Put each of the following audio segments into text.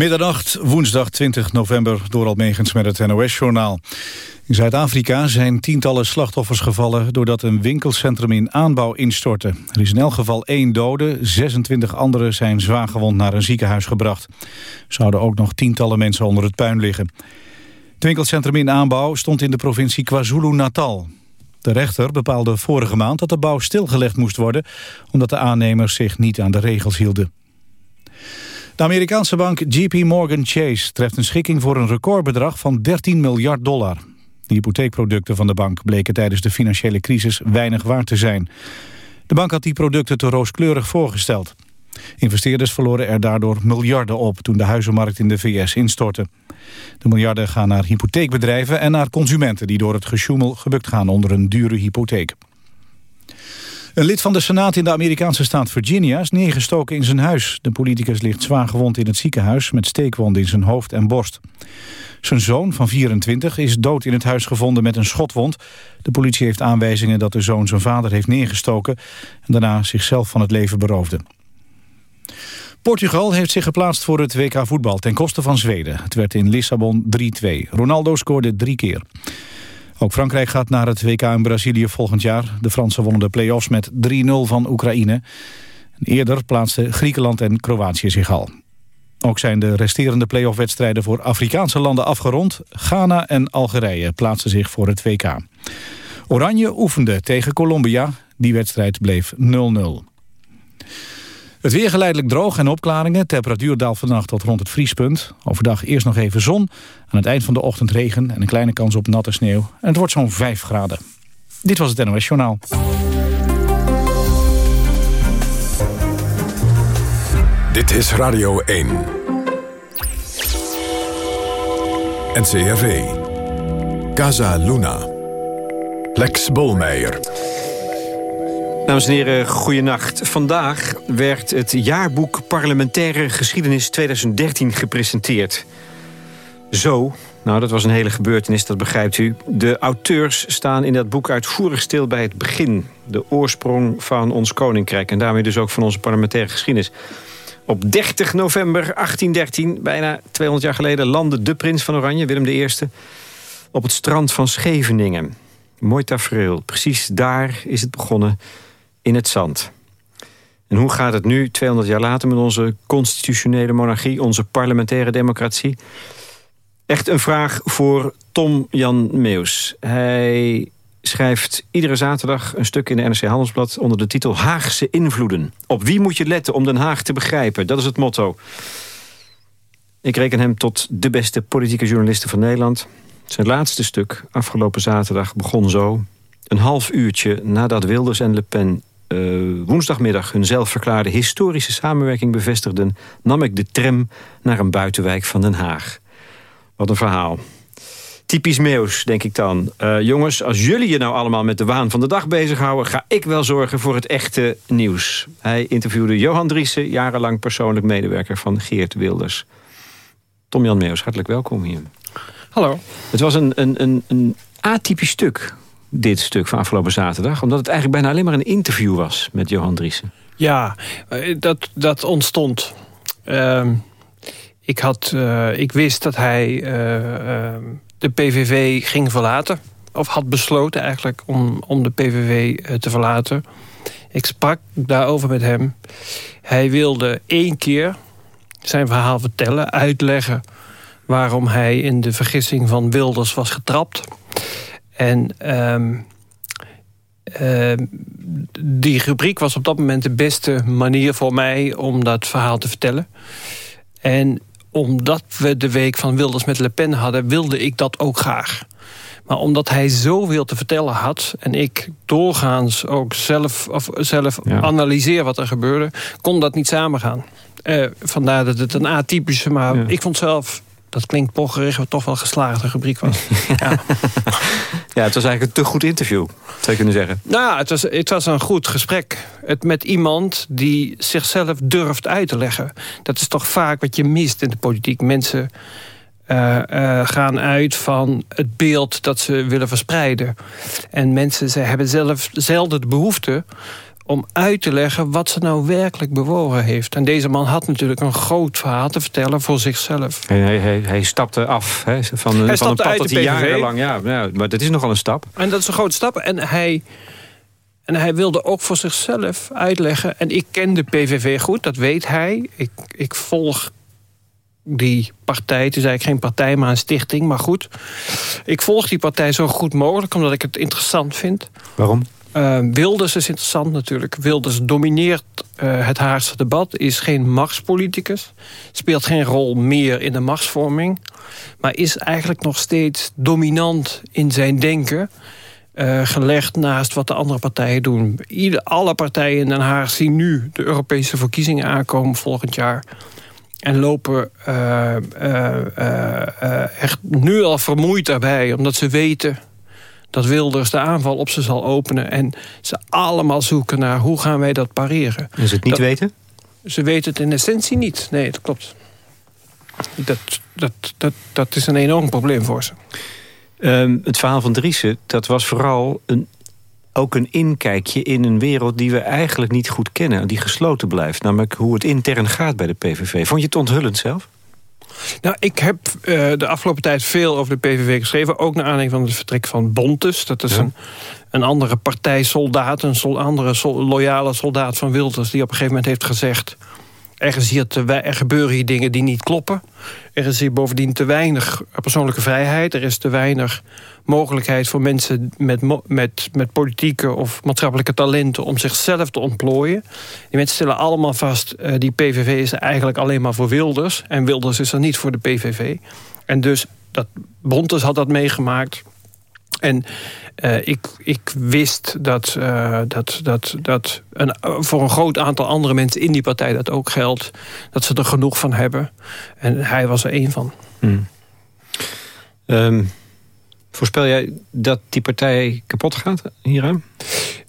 Middernacht, woensdag 20 november, door Almegens met het NOS-journaal. In Zuid-Afrika zijn tientallen slachtoffers gevallen... doordat een winkelcentrum in aanbouw instortte. Er is in elk geval één dode, 26 anderen zijn zwaargewond naar een ziekenhuis gebracht. Zouden ook nog tientallen mensen onder het puin liggen. Het winkelcentrum in aanbouw stond in de provincie KwaZulu-Natal. De rechter bepaalde vorige maand dat de bouw stilgelegd moest worden... omdat de aannemers zich niet aan de regels hielden. De Amerikaanse bank JP Morgan Chase treft een schikking voor een recordbedrag van 13 miljard dollar. De hypotheekproducten van de bank bleken tijdens de financiële crisis weinig waard te zijn. De bank had die producten te rooskleurig voorgesteld. Investeerders verloren er daardoor miljarden op toen de huizenmarkt in de VS instortte. De miljarden gaan naar hypotheekbedrijven en naar consumenten die door het gesjoemel gebukt gaan onder een dure hypotheek. Een lid van de Senaat in de Amerikaanse staat Virginia is neergestoken in zijn huis. De politicus ligt zwaar gewond in het ziekenhuis met steekwonden in zijn hoofd en borst. Zijn zoon van 24 is dood in het huis gevonden met een schotwond. De politie heeft aanwijzingen dat de zoon zijn vader heeft neergestoken... en daarna zichzelf van het leven beroofde. Portugal heeft zich geplaatst voor het WK voetbal ten koste van Zweden. Het werd in Lissabon 3-2. Ronaldo scoorde drie keer. Ook Frankrijk gaat naar het WK in Brazilië volgend jaar. De Fransen wonnen de play-offs met 3-0 van Oekraïne. Eerder plaatsten Griekenland en Kroatië zich al. Ook zijn de resterende play-off-wedstrijden voor Afrikaanse landen afgerond. Ghana en Algerije plaatsen zich voor het WK. Oranje oefende tegen Colombia. Die wedstrijd bleef 0-0. Het weer geleidelijk droog en opklaringen. Temperatuur daalt vannacht tot rond het vriespunt. Overdag eerst nog even zon. Aan het eind van de ochtend regen en een kleine kans op natte sneeuw. En het wordt zo'n 5 graden. Dit was het NOS Journaal. Dit is Radio 1. NCRV. Casa Luna. Lex Bolmeijer. Dames en heren, goeienacht. Vandaag werd het jaarboek Parlementaire Geschiedenis 2013 gepresenteerd. Zo, nou dat was een hele gebeurtenis, dat begrijpt u. De auteurs staan in dat boek uitvoerig stil bij het begin. De oorsprong van ons koninkrijk en daarmee dus ook van onze parlementaire geschiedenis. Op 30 november 1813, bijna 200 jaar geleden... landde de prins van Oranje, Willem I, op het strand van Scheveningen. Mooi tafereel. Precies daar is het begonnen in het zand. En hoe gaat het nu, 200 jaar later, met onze constitutionele monarchie... onze parlementaire democratie? Echt een vraag voor Tom Jan Meus. Hij schrijft iedere zaterdag een stuk in de NRC Handelsblad... onder de titel Haagse invloeden. Op wie moet je letten om Den Haag te begrijpen? Dat is het motto. Ik reken hem tot de beste politieke journalisten van Nederland. Zijn laatste stuk, afgelopen zaterdag, begon zo. Een half uurtje nadat Wilders en Le Pen uh, woensdagmiddag hun zelfverklaarde historische samenwerking bevestigden... nam ik de tram naar een buitenwijk van Den Haag. Wat een verhaal. Typisch Meeuws, denk ik dan. Uh, jongens, als jullie je nou allemaal met de waan van de dag bezighouden... ga ik wel zorgen voor het echte nieuws. Hij interviewde Johan Driessen, jarenlang persoonlijk medewerker van Geert Wilders. Tom-Jan Meeuws, hartelijk welkom hier. Hallo. Het was een, een, een, een atypisch stuk dit stuk van afgelopen zaterdag? Omdat het eigenlijk bijna alleen maar een interview was met Johan Driessen. Ja, eh, dat, dat ontstond. Uh, ik, had, uh, ik wist dat hij uh, de PVV ging verlaten. Of had besloten eigenlijk om, om de PVV te verlaten. Ik sprak daarover met hem. Hij wilde één keer zijn verhaal vertellen, uitleggen... waarom hij in de vergissing van Wilders was getrapt... En um, die rubriek was op dat moment de beste manier voor mij om dat verhaal te vertellen. En omdat we de week van Wilders met Le Pen hadden, wilde ik dat ook graag. Maar omdat hij zoveel te vertellen had... en ik doorgaans ook zelf, of zelf analyseer wat er gebeurde... kon dat niet samengaan. Uh, vandaar dat het een atypische, maar ik vond zelf dat klinkt pocherig, wat toch wel geslaagde rubriek was. ja. ja, het was eigenlijk een te goed interview, zou je kunnen zeggen. Nou, het was, het was een goed gesprek. Het met iemand die zichzelf durft uit te leggen. Dat is toch vaak wat je mist in de politiek. Mensen uh, uh, gaan uit van het beeld dat ze willen verspreiden. En mensen ze hebben zelf zelden de behoefte om uit te leggen wat ze nou werkelijk bewogen heeft. En deze man had natuurlijk een groot verhaal te vertellen voor zichzelf. Hij, hij, hij stapte af hè, van, hij van een pad dat hij jarenlang... Ja, ja, maar dat is nogal een stap. En dat is een grote stap. En hij, en hij wilde ook voor zichzelf uitleggen... en ik ken de PVV goed, dat weet hij. Ik, ik volg die partij, het is eigenlijk geen partij, maar een stichting, maar goed. Ik volg die partij zo goed mogelijk, omdat ik het interessant vind. Waarom? Uh, Wilders is interessant natuurlijk. Wilders domineert uh, het Haagse debat, is geen machtspoliticus. Speelt geen rol meer in de machtsvorming. Maar is eigenlijk nog steeds dominant in zijn denken. Uh, gelegd naast wat de andere partijen doen. Alle partijen in Den Haag zien nu de Europese verkiezingen aankomen volgend jaar. En lopen echt nu al vermoeid daarbij. Omdat ze weten dat Wilders de aanval op ze zal openen... en ze allemaal zoeken naar hoe gaan wij dat pareren. En ze het niet weten? Ze weten het in essentie niet. Nee, dat klopt. Dat, dat, dat, dat is een enorm probleem voor ze. Um, het verhaal van Driessen, dat was vooral een, ook een inkijkje in een wereld die we eigenlijk niet goed kennen. Die gesloten blijft. Namelijk hoe het intern gaat bij de PVV. Vond je het onthullend zelf? Nou, ik heb uh, de afgelopen tijd veel over de PVV geschreven. Ook naar aanleiding van het vertrek van Bontes. Dat is ja. een, een andere partijsoldaat. Een sol, andere sol, loyale soldaat van Wilders. Die op een gegeven moment heeft gezegd... Er, gebeuren hier dingen die niet kloppen. Er is hier bovendien te weinig persoonlijke vrijheid. Er is te weinig mogelijkheid voor mensen met, met, met politieke of maatschappelijke talenten om zichzelf te ontplooien. Die mensen stellen allemaal vast, uh, die PVV is eigenlijk alleen maar voor Wilders. En Wilders is er niet voor de PVV. En dus, dat, Bontes had dat meegemaakt. En uh, ik, ik wist dat, uh, dat, dat, dat een, voor een groot aantal andere mensen in die partij dat ook geldt. Dat ze er genoeg van hebben. En hij was er één van. Hmm. Um, voorspel jij dat die partij kapot gaat hieraan?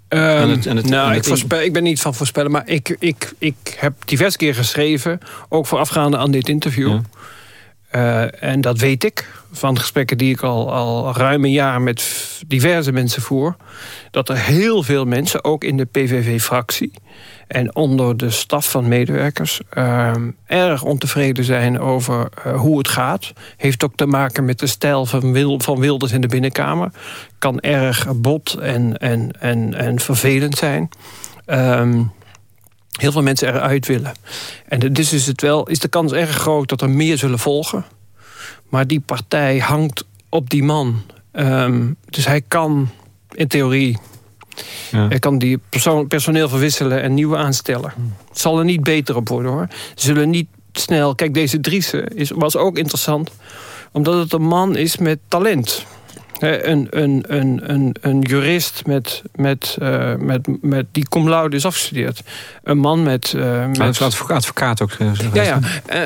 Um, het, het, nou, ik, voorspel, ik ben niet van voorspellen, maar ik, ik, ik heb diverse keer geschreven... ook voorafgaande aan dit interview... Ja. Uh, en dat weet ik van gesprekken die ik al, al ruim een jaar met diverse mensen voer... dat er heel veel mensen, ook in de PVV-fractie... en onder de staf van medewerkers... Uh, erg ontevreden zijn over uh, hoe het gaat. Heeft ook te maken met de stijl van, Wil, van Wilders in de binnenkamer. Kan erg bot en, en, en, en vervelend zijn... Um, heel veel mensen eruit willen. En dus is, het wel, is de kans erg groot dat er meer zullen volgen. Maar die partij hangt op die man. Um, dus hij kan in theorie... Ja. Hij kan die persoon, personeel verwisselen en nieuwe aanstellen. Het zal er niet beter op worden hoor. Ze zullen niet snel... Kijk, deze Driessen is, was ook interessant. Omdat het een man is met talent een, een, een, een, een jurist met, met, uh, met, met, die cum laude is afgestudeerd. Een man met... Uh, met advocaat ook. Uh, ja, ja.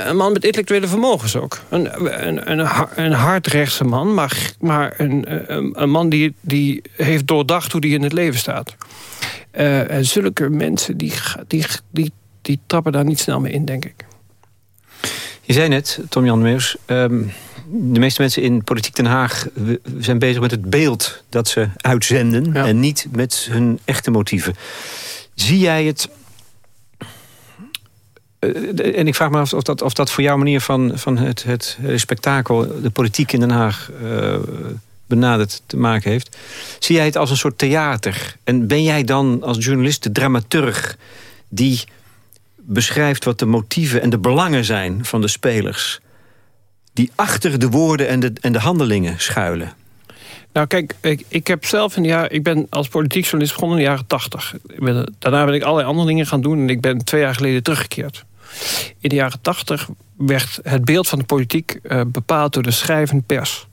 Een man met intellectuele vermogens ook. Een, een, een, een hardrechtse man, maar, maar een, een, een man die, die heeft doordacht hoe die in het leven staat. en zulke mensen, die, die, die, die trappen daar niet snel mee in, denk ik. Je zei net, Tom-Jan Meus... Um de meeste mensen in Politiek Den Haag zijn bezig met het beeld dat ze uitzenden... Ja. en niet met hun echte motieven. Zie jij het... Uh, en ik vraag me af of dat, of dat voor jouw manier van, van het, het spektakel... de politiek in Den Haag uh, benaderd te maken heeft. Zie jij het als een soort theater? En ben jij dan als journalist de dramaturg... die beschrijft wat de motieven en de belangen zijn van de spelers die achter de woorden en de, en de handelingen schuilen? Nou kijk, ik, ik heb zelf in de jaren, ik ben als politiek journalist begonnen in de jaren tachtig. Daarna ben ik allerlei andere dingen gaan doen en ik ben twee jaar geleden teruggekeerd. In de jaren tachtig werd het beeld van de politiek uh, bepaald door de schrijvende pers.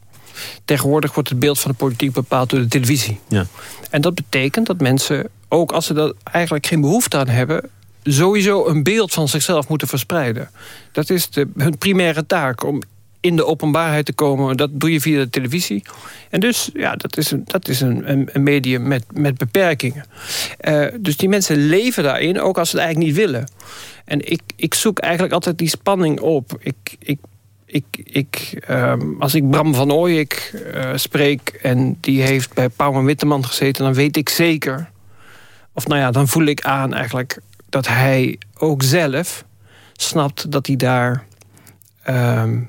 Tegenwoordig wordt het beeld van de politiek bepaald door de televisie. Ja. En dat betekent dat mensen, ook als ze er eigenlijk geen behoefte aan hebben sowieso een beeld van zichzelf moeten verspreiden. Dat is de, hun primaire taak, om in de openbaarheid te komen. Dat doe je via de televisie. En dus, ja, dat is een, dat is een, een medium met, met beperkingen. Uh, dus die mensen leven daarin, ook als ze het eigenlijk niet willen. En ik, ik zoek eigenlijk altijd die spanning op. Ik, ik, ik, ik, um, als ik Bram van Ooyek uh, spreek... en die heeft bij Pauw en Witteman gezeten... dan weet ik zeker of nou ja, dan voel ik aan eigenlijk dat hij ook zelf snapt dat hij daar ehm,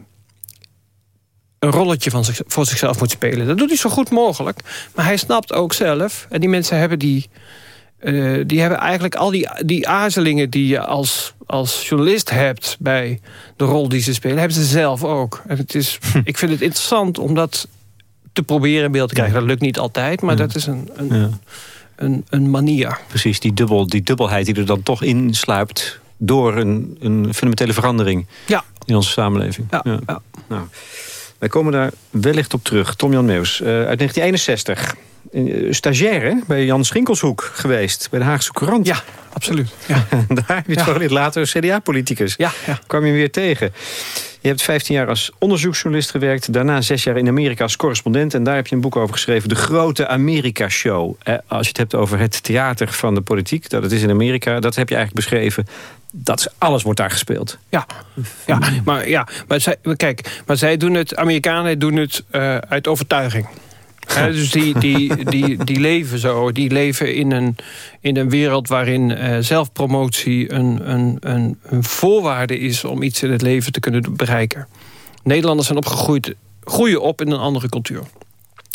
een rolletje van zich, voor zichzelf moet spelen. Dat doet hij zo goed mogelijk. Maar hij snapt ook zelf, en die mensen hebben die, uh, die hebben eigenlijk al die, die aarzelingen die je als, als journalist hebt bij de rol die ze spelen, hebben ze zelf ook. En het is, ik vind het interessant om dat te proberen in beeld te krijgen. Dat lukt niet altijd, maar dat is een, een, ja. een, een, manier. Precies, die, dubbel, die dubbelheid die er dan toch in sluipt door een, een fundamentele verandering ja. in onze samenleving. Ja, ja. Nou, wij komen daar wellicht op terug. Tom-Jan Meus, uh, uit 1961. Uh, stagiaire bij Jan Schinkelshoek geweest, bij de Haagse Courant. Ja, absoluut. Ja. daar heb je het ja. later CDA-politicus. Ja, ja. Kwam je weer tegen. Je hebt 15 jaar als onderzoeksjournalist gewerkt. Daarna zes jaar in Amerika als correspondent. En daar heb je een boek over geschreven. De Grote Amerika-show. Eh, als je het hebt over het theater van de politiek. Dat het is in Amerika. Dat heb je eigenlijk beschreven. Dat is, alles wordt daar gespeeld. Ja, ja maar, ja, maar zij, kijk, maar zij doen het, Amerikanen doen het uh, uit overtuiging. Dus die, die, die, die leven zo. Die leven in een, in een wereld waarin uh, zelfpromotie een, een, een, een voorwaarde is... om iets in het leven te kunnen bereiken. Nederlanders zijn opgegroeid, groeien op in een andere cultuur.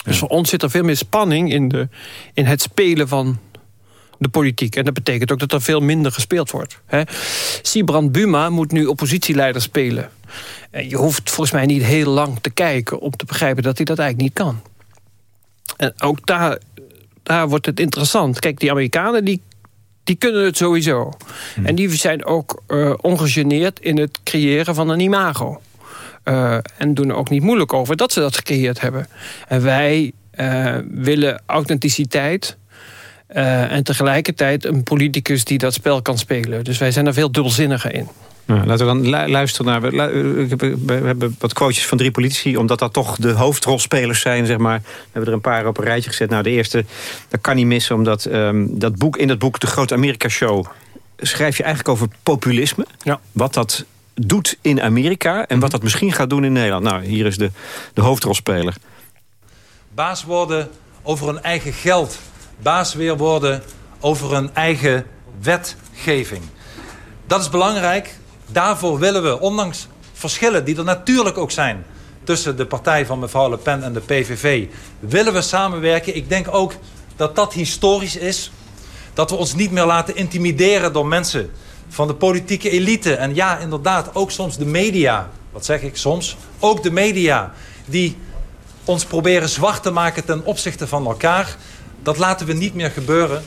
Dus voor ons zit er veel meer spanning in, de, in het spelen van de politiek. En dat betekent ook dat er veel minder gespeeld wordt. He. Sibrand Buma moet nu oppositieleider spelen. En je hoeft volgens mij niet heel lang te kijken... om te begrijpen dat hij dat eigenlijk niet kan. En ook daar, daar wordt het interessant. Kijk, die Amerikanen die, die kunnen het sowieso. Hmm. En die zijn ook uh, ongegeneerd in het creëren van een imago. Uh, en doen er ook niet moeilijk over dat ze dat gecreëerd hebben. En wij uh, willen authenticiteit... Uh, en tegelijkertijd een politicus die dat spel kan spelen. Dus wij zijn er veel dubbelzinniger in. Nou, laten we dan luisteren naar... We, hebben wat quotes van drie politici... omdat dat toch de hoofdrolspelers zijn, zeg maar. We hebben er een paar op een rijtje gezet. Nou, de eerste, dat kan niet missen... omdat um, dat boek, in dat boek De Grote Amerika-show... schrijf je eigenlijk over populisme. Ja. Wat dat doet in Amerika... en wat dat misschien gaat doen in Nederland. Nou, hier is de, de hoofdrolspeler. Baas worden over hun eigen geld. Baas weer worden over hun eigen wetgeving. Dat is belangrijk Daarvoor willen we, ondanks verschillen die er natuurlijk ook zijn... tussen de partij van mevrouw Le Pen en de PVV... willen we samenwerken. Ik denk ook dat dat historisch is. Dat we ons niet meer laten intimideren door mensen van de politieke elite. En ja, inderdaad, ook soms de media. Wat zeg ik soms? Ook de media die ons proberen zwart te maken ten opzichte van elkaar. Dat laten we niet meer gebeuren.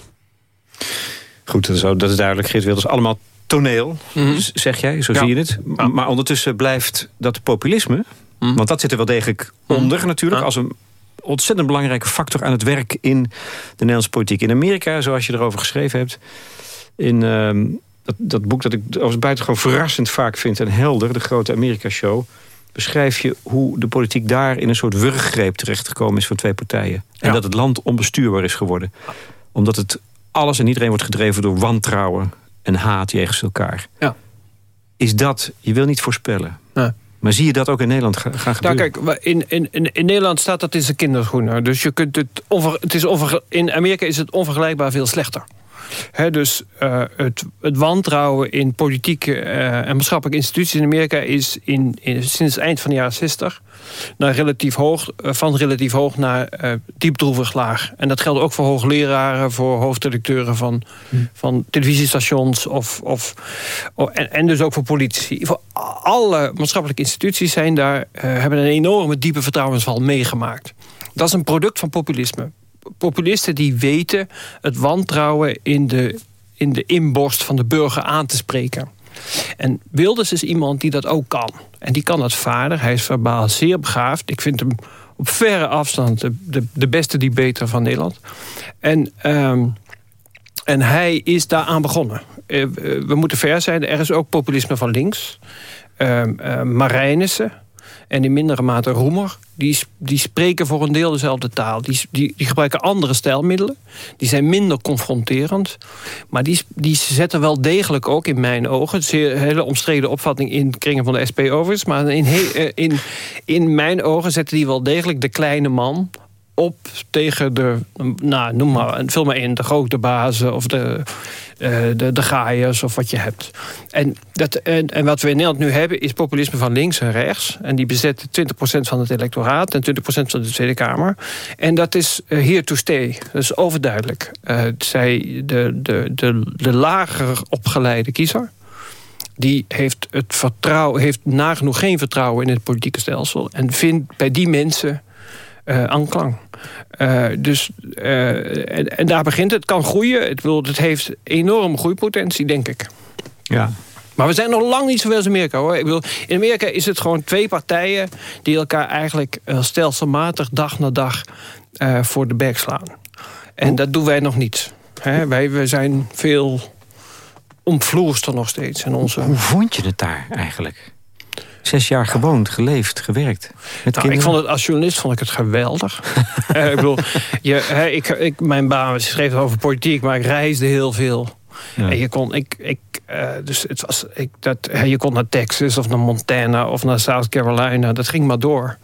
Goed, dat is duidelijk. Geert Wilders allemaal toneel, mhm. zeg jij, zo zie je het. Maar ondertussen blijft dat populisme... Mhm. want dat zit er wel degelijk mhm. onder natuurlijk... als een ontzettend belangrijke factor aan het werk in de Nederlandse politiek. In Amerika, zoals je erover geschreven hebt... in uh, dat, dat boek dat ik als buitengewoon verrassend vaak vind... en helder, de grote Amerika-show... beschrijf je hoe de politiek daar in een soort wurggreep terechtgekomen is... van twee partijen. En dat het land onbestuurbaar is geworden. Omdat het alles en iedereen wordt gedreven door wantrouwen en haat jegens elkaar. Ja. Is dat, je wil niet voorspellen... Maar zie je dat ook in Nederland gaan nou, gebeuren? Nou, kijk, in, in, in Nederland staat dat in zijn kinderschoenen. Dus je kunt het, het is over, in Amerika is het onvergelijkbaar veel slechter dus uh, het, het, wantrouwen in politieke uh, en maatschappelijke instituties in Amerika is in, in, sinds eind van de jaren 60 naar relatief hoog, uh, van relatief hoog naar diepdroevig laag. En dat geldt ook voor hoogleraren, voor hoofdredacteuren van, hm. van televisiestations of, of, en, en, dus ook voor politici. Voor alle maatschappelijke instituties zijn daar, hebben een enorme diepe vertrouwensval meegemaakt. Dat is een product van populisme populisten die weten het wantrouwen in de, in de inborst van de burger aan te spreken. En Wilders is iemand die dat ook kan. En die kan dat vaardig. Hij is verbaal zeer begaafd. Ik vind hem op verre afstand de, de, de beste debater van Nederland. En, um, en hij is daaraan begonnen. Uh, we moeten ver zijn. Er is ook populisme van links. Uh, Marijnissen en in mindere mate Roemer... die, die spreken voor een deel dezelfde taal. Die, die, die gebruiken andere stijlmiddelen. Die zijn minder confronterend. Maar die, die zetten wel degelijk ook in mijn ogen... het is een hele omstreden opvatting in kringen van de SP overigens... maar in, eh, in, in mijn ogen zetten die wel degelijk de kleine man op tegen de, nou, noem maar, vul maar in, de grote bazen of de, uh, de, de gaaiers of wat je hebt. En, dat, en, en wat we in Nederland nu hebben is populisme van links en rechts. En die bezetten 20% van het electoraat en 20% van de Tweede Kamer. En dat is uh, here to stay. Dat is overduidelijk. Uh, zij, de, de, de, de lager opgeleide kiezer die heeft, het vertrouwen, heeft nagenoeg geen vertrouwen in het politieke stelsel... en vindt bij die mensen uh, aanklang. Uh, dus, uh, en, en, daar begint het. kan groeien. Het, wil, het heeft enorm groeipotentie, denk ik. Ja. Maar we zijn nog lang niet zoveel als Amerika. hoor. Ik bedoel, in Amerika is het gewoon twee partijen... die elkaar eigenlijk stelselmatig dag na dag voor de bek slaan. En dat doen wij nog niet. Hè? Wij we zijn veel omvloerster nog steeds. En onze... Hoe vond je het daar eigenlijk? Zes jaar gewoond, geleefd, gewerkt. Met nou, ik vond het, als journalist vond ik het geweldig. uh, ik bedoel, je, ik, ik, mijn baan schreef over politiek, maar ik reisde heel veel. Ja. En je kon, ik, ik, uh, dus het was, ik, dat, je kon naar Texas of naar Montana of naar South Carolina. Dat ging maar door.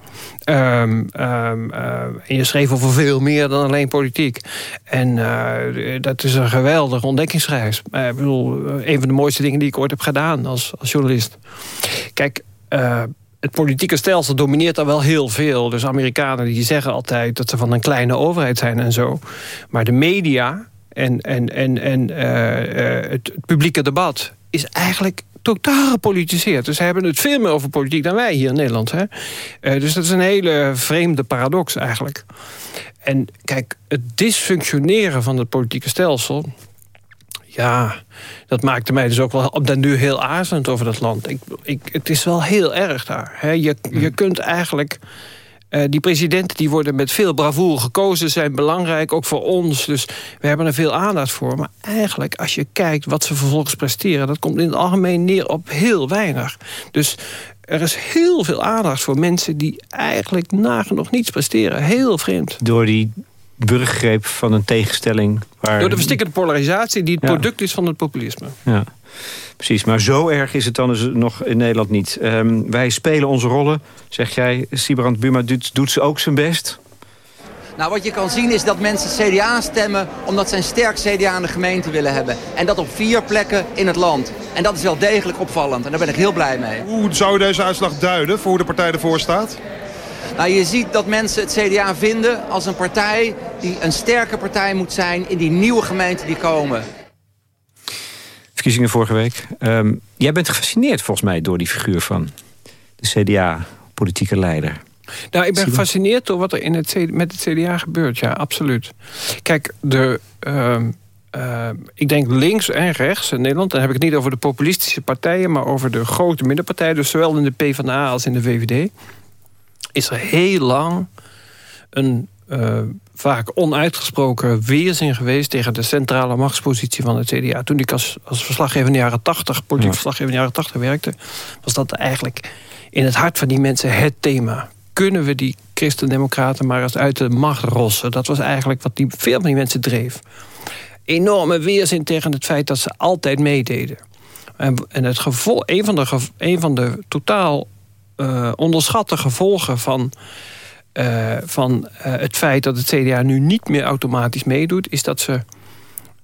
Um, um, uh, en je schreef over veel meer dan alleen politiek. En uh, dat is een geweldige ontdekkingsreis. ik bedoel, een van de mooiste dingen die ik ooit heb gedaan als, als journalist. Kijk, het politieke stelsel domineert daar wel heel veel. Dus Amerikanen die zeggen altijd dat ze van een kleine overheid zijn en zo. Maar de media en, en, en, en uh, uh, het, publieke debat is eigenlijk totaal gepolitiseerd. Dus ze hebben het veel meer over politiek dan wij hier in Nederland. Hè? Dus dat is een hele vreemde paradox eigenlijk. En kijk, het dysfunctioneren van het politieke stelsel... ja, dat maakte mij dus ook wel op den duur heel aarzelend over dat land. Ik, ik, het is wel heel erg daar. Hè? Je, je kunt eigenlijk uh, die presidenten die worden met veel bravoure gekozen... zijn belangrijk, ook voor ons. Dus we hebben er veel aandacht voor. Maar eigenlijk, als je kijkt wat ze vervolgens presteren... dat komt in het algemeen neer op heel weinig. Dus er is heel veel aandacht voor mensen... die eigenlijk nagenoeg niets presteren. Heel vreemd. Door die burggreep van een tegenstelling. Waar... Door de verstikkende polarisatie die het product is van het populisme. Ja, precies. Maar zo erg is het dan dus nog in Nederland niet. Um, wij spelen onze rollen, zeg jij. Sibrand Buma doet, doet ze ook zijn best? Nou, wat je kan zien is dat mensen CDA stemmen... omdat ze een sterk CDA in de gemeente willen hebben. En dat op vier plekken in het land. En dat is wel degelijk opvallend. En daar ben ik heel blij mee. Hoe zou je deze uitslag duiden voor hoe de partij ervoor staat? Nou, je ziet dat mensen het CDA vinden als een partij die een sterke partij moet zijn in die nieuwe gemeenten die komen. Verkiezingen vorige week. Um, jij bent gefascineerd volgens mij door die figuur van de CDA, politieke leider. Nou, ik ben gefascineerd door wat er in het, met het CDA gebeurt. Ja, absoluut. Kijk, de... Uh, uh, ik denk links en rechts in Nederland... dan heb ik het niet over de populistische partijen... maar over de grote middenpartijen. Dus zowel in de PvdA als in de VVD is er heel lang een uh, vaak onuitgesproken weerzin geweest... tegen de centrale machtspositie van het CDA. Toen ik als, als verslaggever in de jaren 80, politiek verslaggever in de jaren 80 werkte... was dat eigenlijk in het hart van die mensen het thema. Kunnen we die christendemocraten maar eens uit de macht rossen? Dat was eigenlijk wat die, veel van die mensen dreef. Enorme weerzin tegen het feit dat ze altijd meededen. En, en het gevolg, een, van de, een van de totaal uh, onderschatte gevolgen van, uh, van uh, het feit dat het CDA nu niet meer automatisch meedoet... is dat ze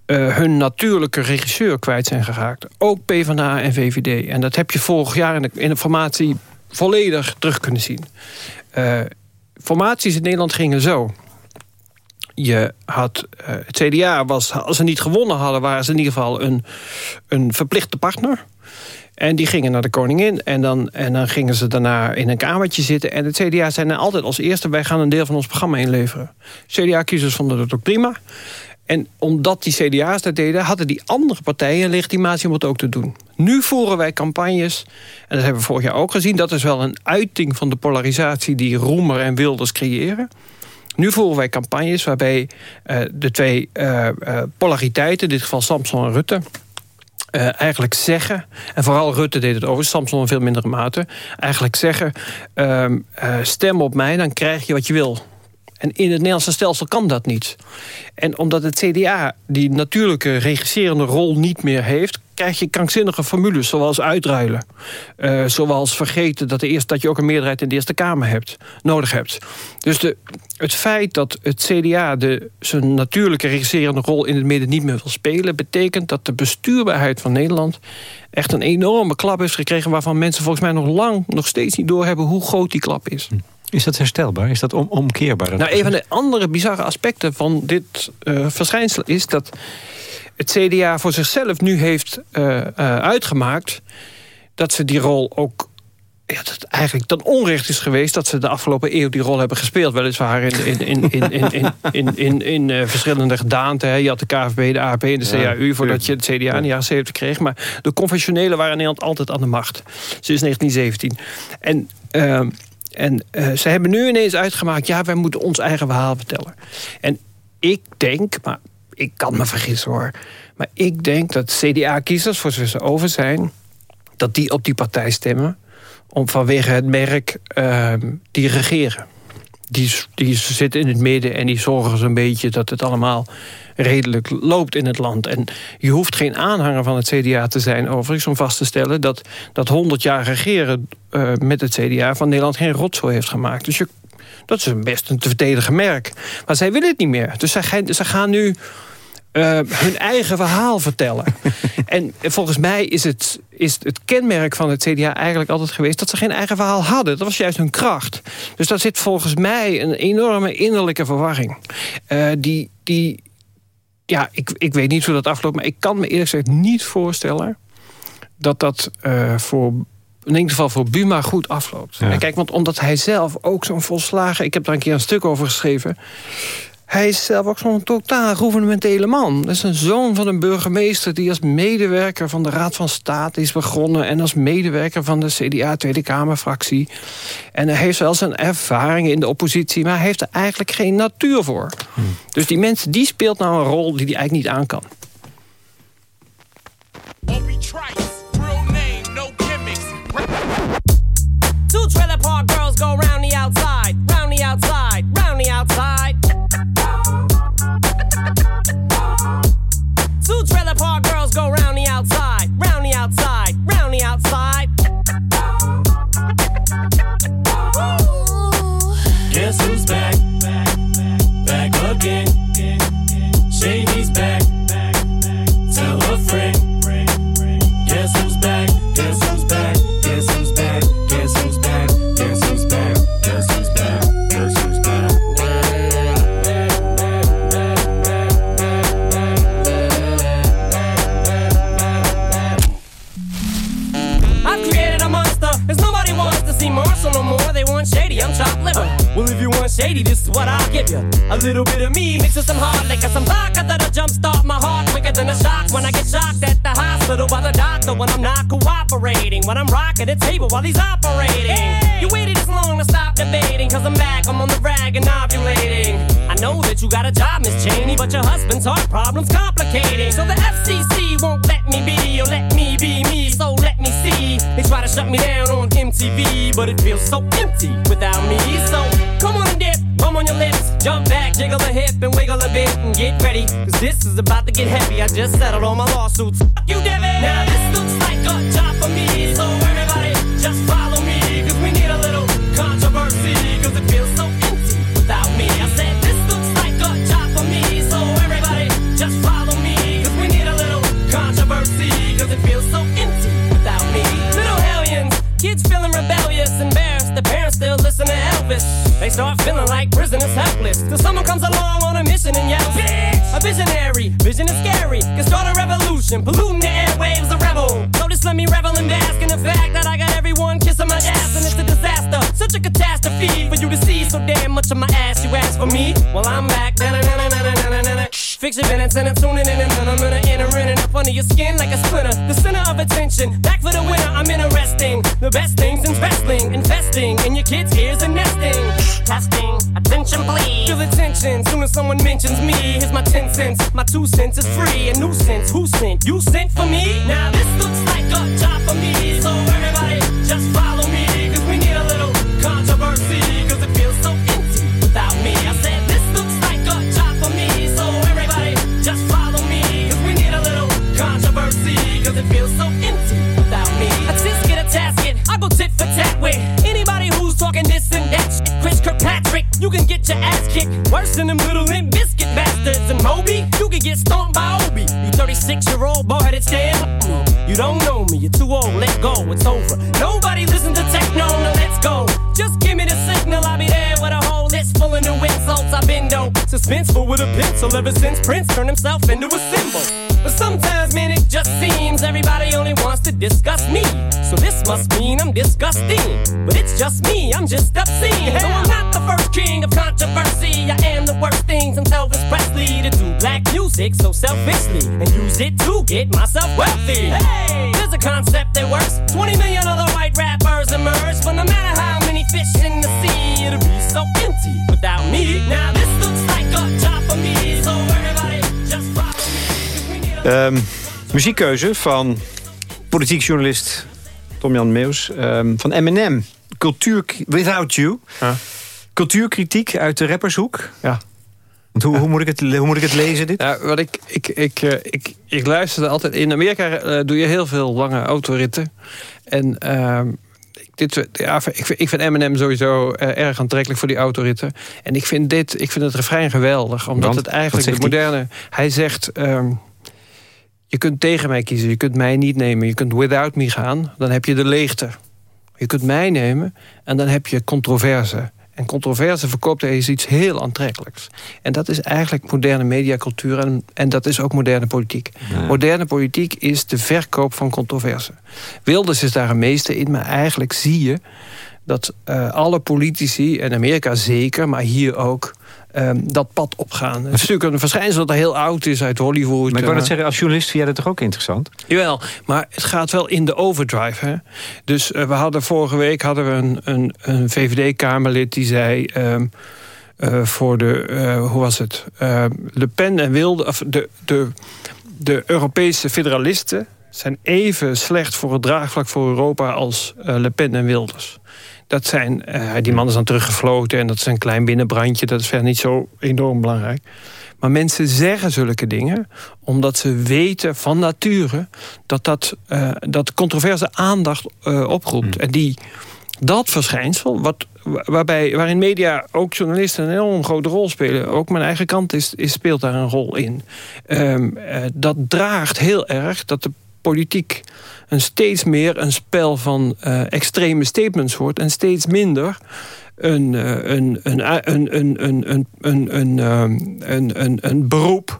hun natuurlijke regisseur kwijt zijn geraakt. Ook PvdA en VVD. En dat heb je vorig jaar in de, in de formatie volledig terug kunnen zien. formaties in Nederland gingen zo. Je had, het CDA was, als ze niet gewonnen hadden... waren ze in ieder geval een, een verplichte partner... En die gingen naar de koningin en dan, en dan gingen ze daarna in een kamertje zitten. En het CDA zei dan altijd als eerste... wij gaan een deel van ons programma inleveren. CDA-kiezers vonden dat ook prima. En omdat die CDA's dat deden... hadden die andere partijen legitimatie om het ook te doen. Nu voeren wij campagnes, en dat hebben we vorig jaar ook gezien... dat is wel een uiting van de polarisatie die Roemer en Wilders creëren... Nu voeren wij campagnes waarbij uh, de twee uh, uh, polariteiten... in dit geval Samson en Rutte uh, eigenlijk zeggen... en vooral Rutte deed het over, Samson in veel mindere mate... eigenlijk zeggen, uh, uh, stem op mij, dan krijg je wat je wil. En in het Nederlandse stelsel kan dat niet. En omdat het CDA die natuurlijke regisserende rol niet meer heeft... krijg je krankzinnige formules, zoals uitruilen. Uh, zoals vergeten dat, de eerste, dat je ook een meerderheid in de Eerste Kamer hebt, nodig hebt. Dus de, het feit dat het CDA de, zijn natuurlijke regisserende rol in het midden niet meer wil spelen... betekent dat de bestuurbaarheid van Nederland echt een enorme klap heeft gekregen... waarvan mensen volgens mij nog lang, nog steeds niet doorhebben hoe groot die klap is. Hm. Is dat herstelbaar? Is dat om, omkeerbaar? Nou, een van de andere bizarre aspecten van dit uh, verschijnsel is dat het CDA voor zichzelf nu heeft uh, uh, uitgemaakt... dat ze die rol ook ja, dat het eigenlijk dan onrecht is geweest... dat ze de afgelopen eeuw die rol hebben gespeeld. Weliswaar in, in, in, in, in, in, in, in, uh, verschillende gedaanten. Je had de KVB, de ARP en de CAU... voordat je het CDA in de jaren 70 kreeg. Maar de conventionele waren in Nederland altijd aan de macht. Sinds 1917. En... Uh, en uh, ze hebben nu ineens uitgemaakt... ja, wij moeten ons eigen verhaal vertellen. En ik denk, maar ik kan me vergissen hoor... maar ik denk dat CDA-kiezers, voor zover ze over zijn... dat die op die partij stemmen... om vanwege het merk uh, die regeren. Die, die zitten in het midden en die zorgen zo'n beetje... dat het allemaal redelijk loopt in het land. En je hoeft geen aanhanger van het CDA te zijn overigens... om vast te stellen dat dat 100 jaar regeren uh, met het CDA... van Nederland geen rotzooi heeft gemaakt. Dus je, dat is best een te verdedigen merk. Maar zij willen het niet meer. Dus zij, zij gaan nu... Uh, hun eigen verhaal vertellen. en volgens mij is het, is het kenmerk van het CDA eigenlijk altijd geweest... dat ze geen eigen verhaal hadden. Dat was juist hun kracht. Dus daar zit volgens mij een enorme innerlijke verwarring. Uh, die, die ja, ik, ik weet niet hoe dat afloopt... maar ik kan me eerlijk gezegd niet voorstellen... dat dat uh, voor in ieder geval voor Buma goed afloopt. Ja. En kijk, want omdat hij zelf ook zo'n volslagen... ik heb daar een keer een stuk over geschreven... Hij is zelf ook zo'n totaal gouvernementele man. Dat is een zoon van een burgemeester die als medewerker van de Raad van State is begonnen... en als medewerker van de CDA Tweede Kamerfractie. En hij heeft wel zijn ervaringen in de oppositie... maar hij heeft er eigenlijk geen natuur voor. Hmm. Dus die mensen, die speelt nou een rol die hij eigenlijk niet aan kan. Two trailer park girls go round the outside, round the outside, when I get shocked at the hospital by the doctor when I'm not cooperating. When I'm rocking the table while he's operating. You waited this long to stop debating, cause I'm back, I'm on the rag and ovulating. I know that you got a job, Miss Cheney, but your husband's heart problem's complicating. So the FCC won't let me be, or let me be me, so let me see. They try to shut me down on MTV, but it feels so empty without me. So jump back, jiggle a hip and wiggle a bit and get ready. Cause this is about to get heavy. I just settled all my lawsuits. Fuck you, Devin. Now this looks like a job for me, so everybody just follow me. Cause we need a little controversy, cause it feels so empty without me. I said this looks like a job for me, so everybody just follow me. Cause we need a little controversy, cause it feels so empty without me. Little hellions, kids feeling rebellious, embarrassed. The parents still listen to Elvis. They start feeling like a and yells, Bitch! A visionary, vision is scary. Can start a revolution, polluting the airwaves, a rebel. Just let me revel and bask in the fact that I got everyone kissing my ass and it's a disaster. Such a catastrophe for you to see so damn much of my ass. You ask for me? Well, I'm back. Fix your minutes and I'm tuning in and then I'm gonna enter in and up under your skin like a splinter. The center of attention, back for the winner. I'm interesting. The best things in wrestling, investing in your kids' ears and nesting. Testing. Tension soon as someone mentions me. Here's my 10 cents, my 2 cents is free. A nuisance, who sent? You sent for music so selfishly and use it to get myself wealthy. Hey, there's a concept that works. 20 million other white rappers emerge, but no matter how many fish in the sea, it'll be so empty without me. Now this looks like a job for me, so everybody just follow Um, muziekkeuze van politiek journalist Tom-Jan Meus. Um, van M&M, Cultuur Without You. Ja. Cultuurkritiek uit de rappershoek. Ja. Want hoe, hoe, moet ik het, hoe moet ik het lezen, dit? Ja, wat ik, ik, ik, eh, ik, ik luisterde altijd... In Amerika eh, doe je heel veel lange autoritten. En ehm, dit, ja, ik, vind- ik vind Eminem sowieso eh, erg aantrekkelijk voor die autoritten. En ik vind, dit, ik vind het refrein geweldig. Omdat Want? het eigenlijk de hij? moderne... Hij zegt... ehm, je kunt tegen mij kiezen, je kunt mij niet nemen. Je kunt without me gaan, dan heb je de leegte. Je kunt mij nemen en dan heb je controverse. En controverse verkoopt hij als iets heel aantrekkelijks. En dat is eigenlijk moderne mediacultuur en, en dat is ook moderne politiek. Moderne politiek is de verkoop van controverse. Wilders is daar een meester in, maar eigenlijk zie je dat eh, alle politici, in Amerika zeker, maar hier ook, ehm, dat pad opgaan. Het is natuurlijk een verschijnsel dat heel oud is uit Hollywood. Maar ik wou net eh, zeggen, als journalist vind jij dat toch ook interessant? Jawel, maar het gaat wel in de overdrive. Hè? Dus eh, we hadden vorige week hadden we een, een, een VVD-Kamerlid die zei... ehm, eh, voor de, hoe was het? Ehm, Le Pen en Wilde, of de, de, de Europese federalisten zijn even slecht voor het draagvlak voor Europa als Le Pen en Wilders. Dat zijn, eh, die man is dan teruggefloten en dat is een klein binnenbrandje. Dat is verder niet zo enorm belangrijk. Maar mensen zeggen zulke dingen omdat ze weten van nature dat dat, eh, dat controverse aandacht eh, oproept. En die, dat verschijnsel, wat, waarbij, waarin media, ook journalisten, een enorm grote rol spelen. Ook mijn eigen kant is, is, speelt daar een rol in. Ehm, eh, dat draagt heel erg dat de politiek een steeds meer een spel van eh, extreme statements wordt... en steeds minder een, eh, een, een, een, een, een, een, een, een, een, een, een beroep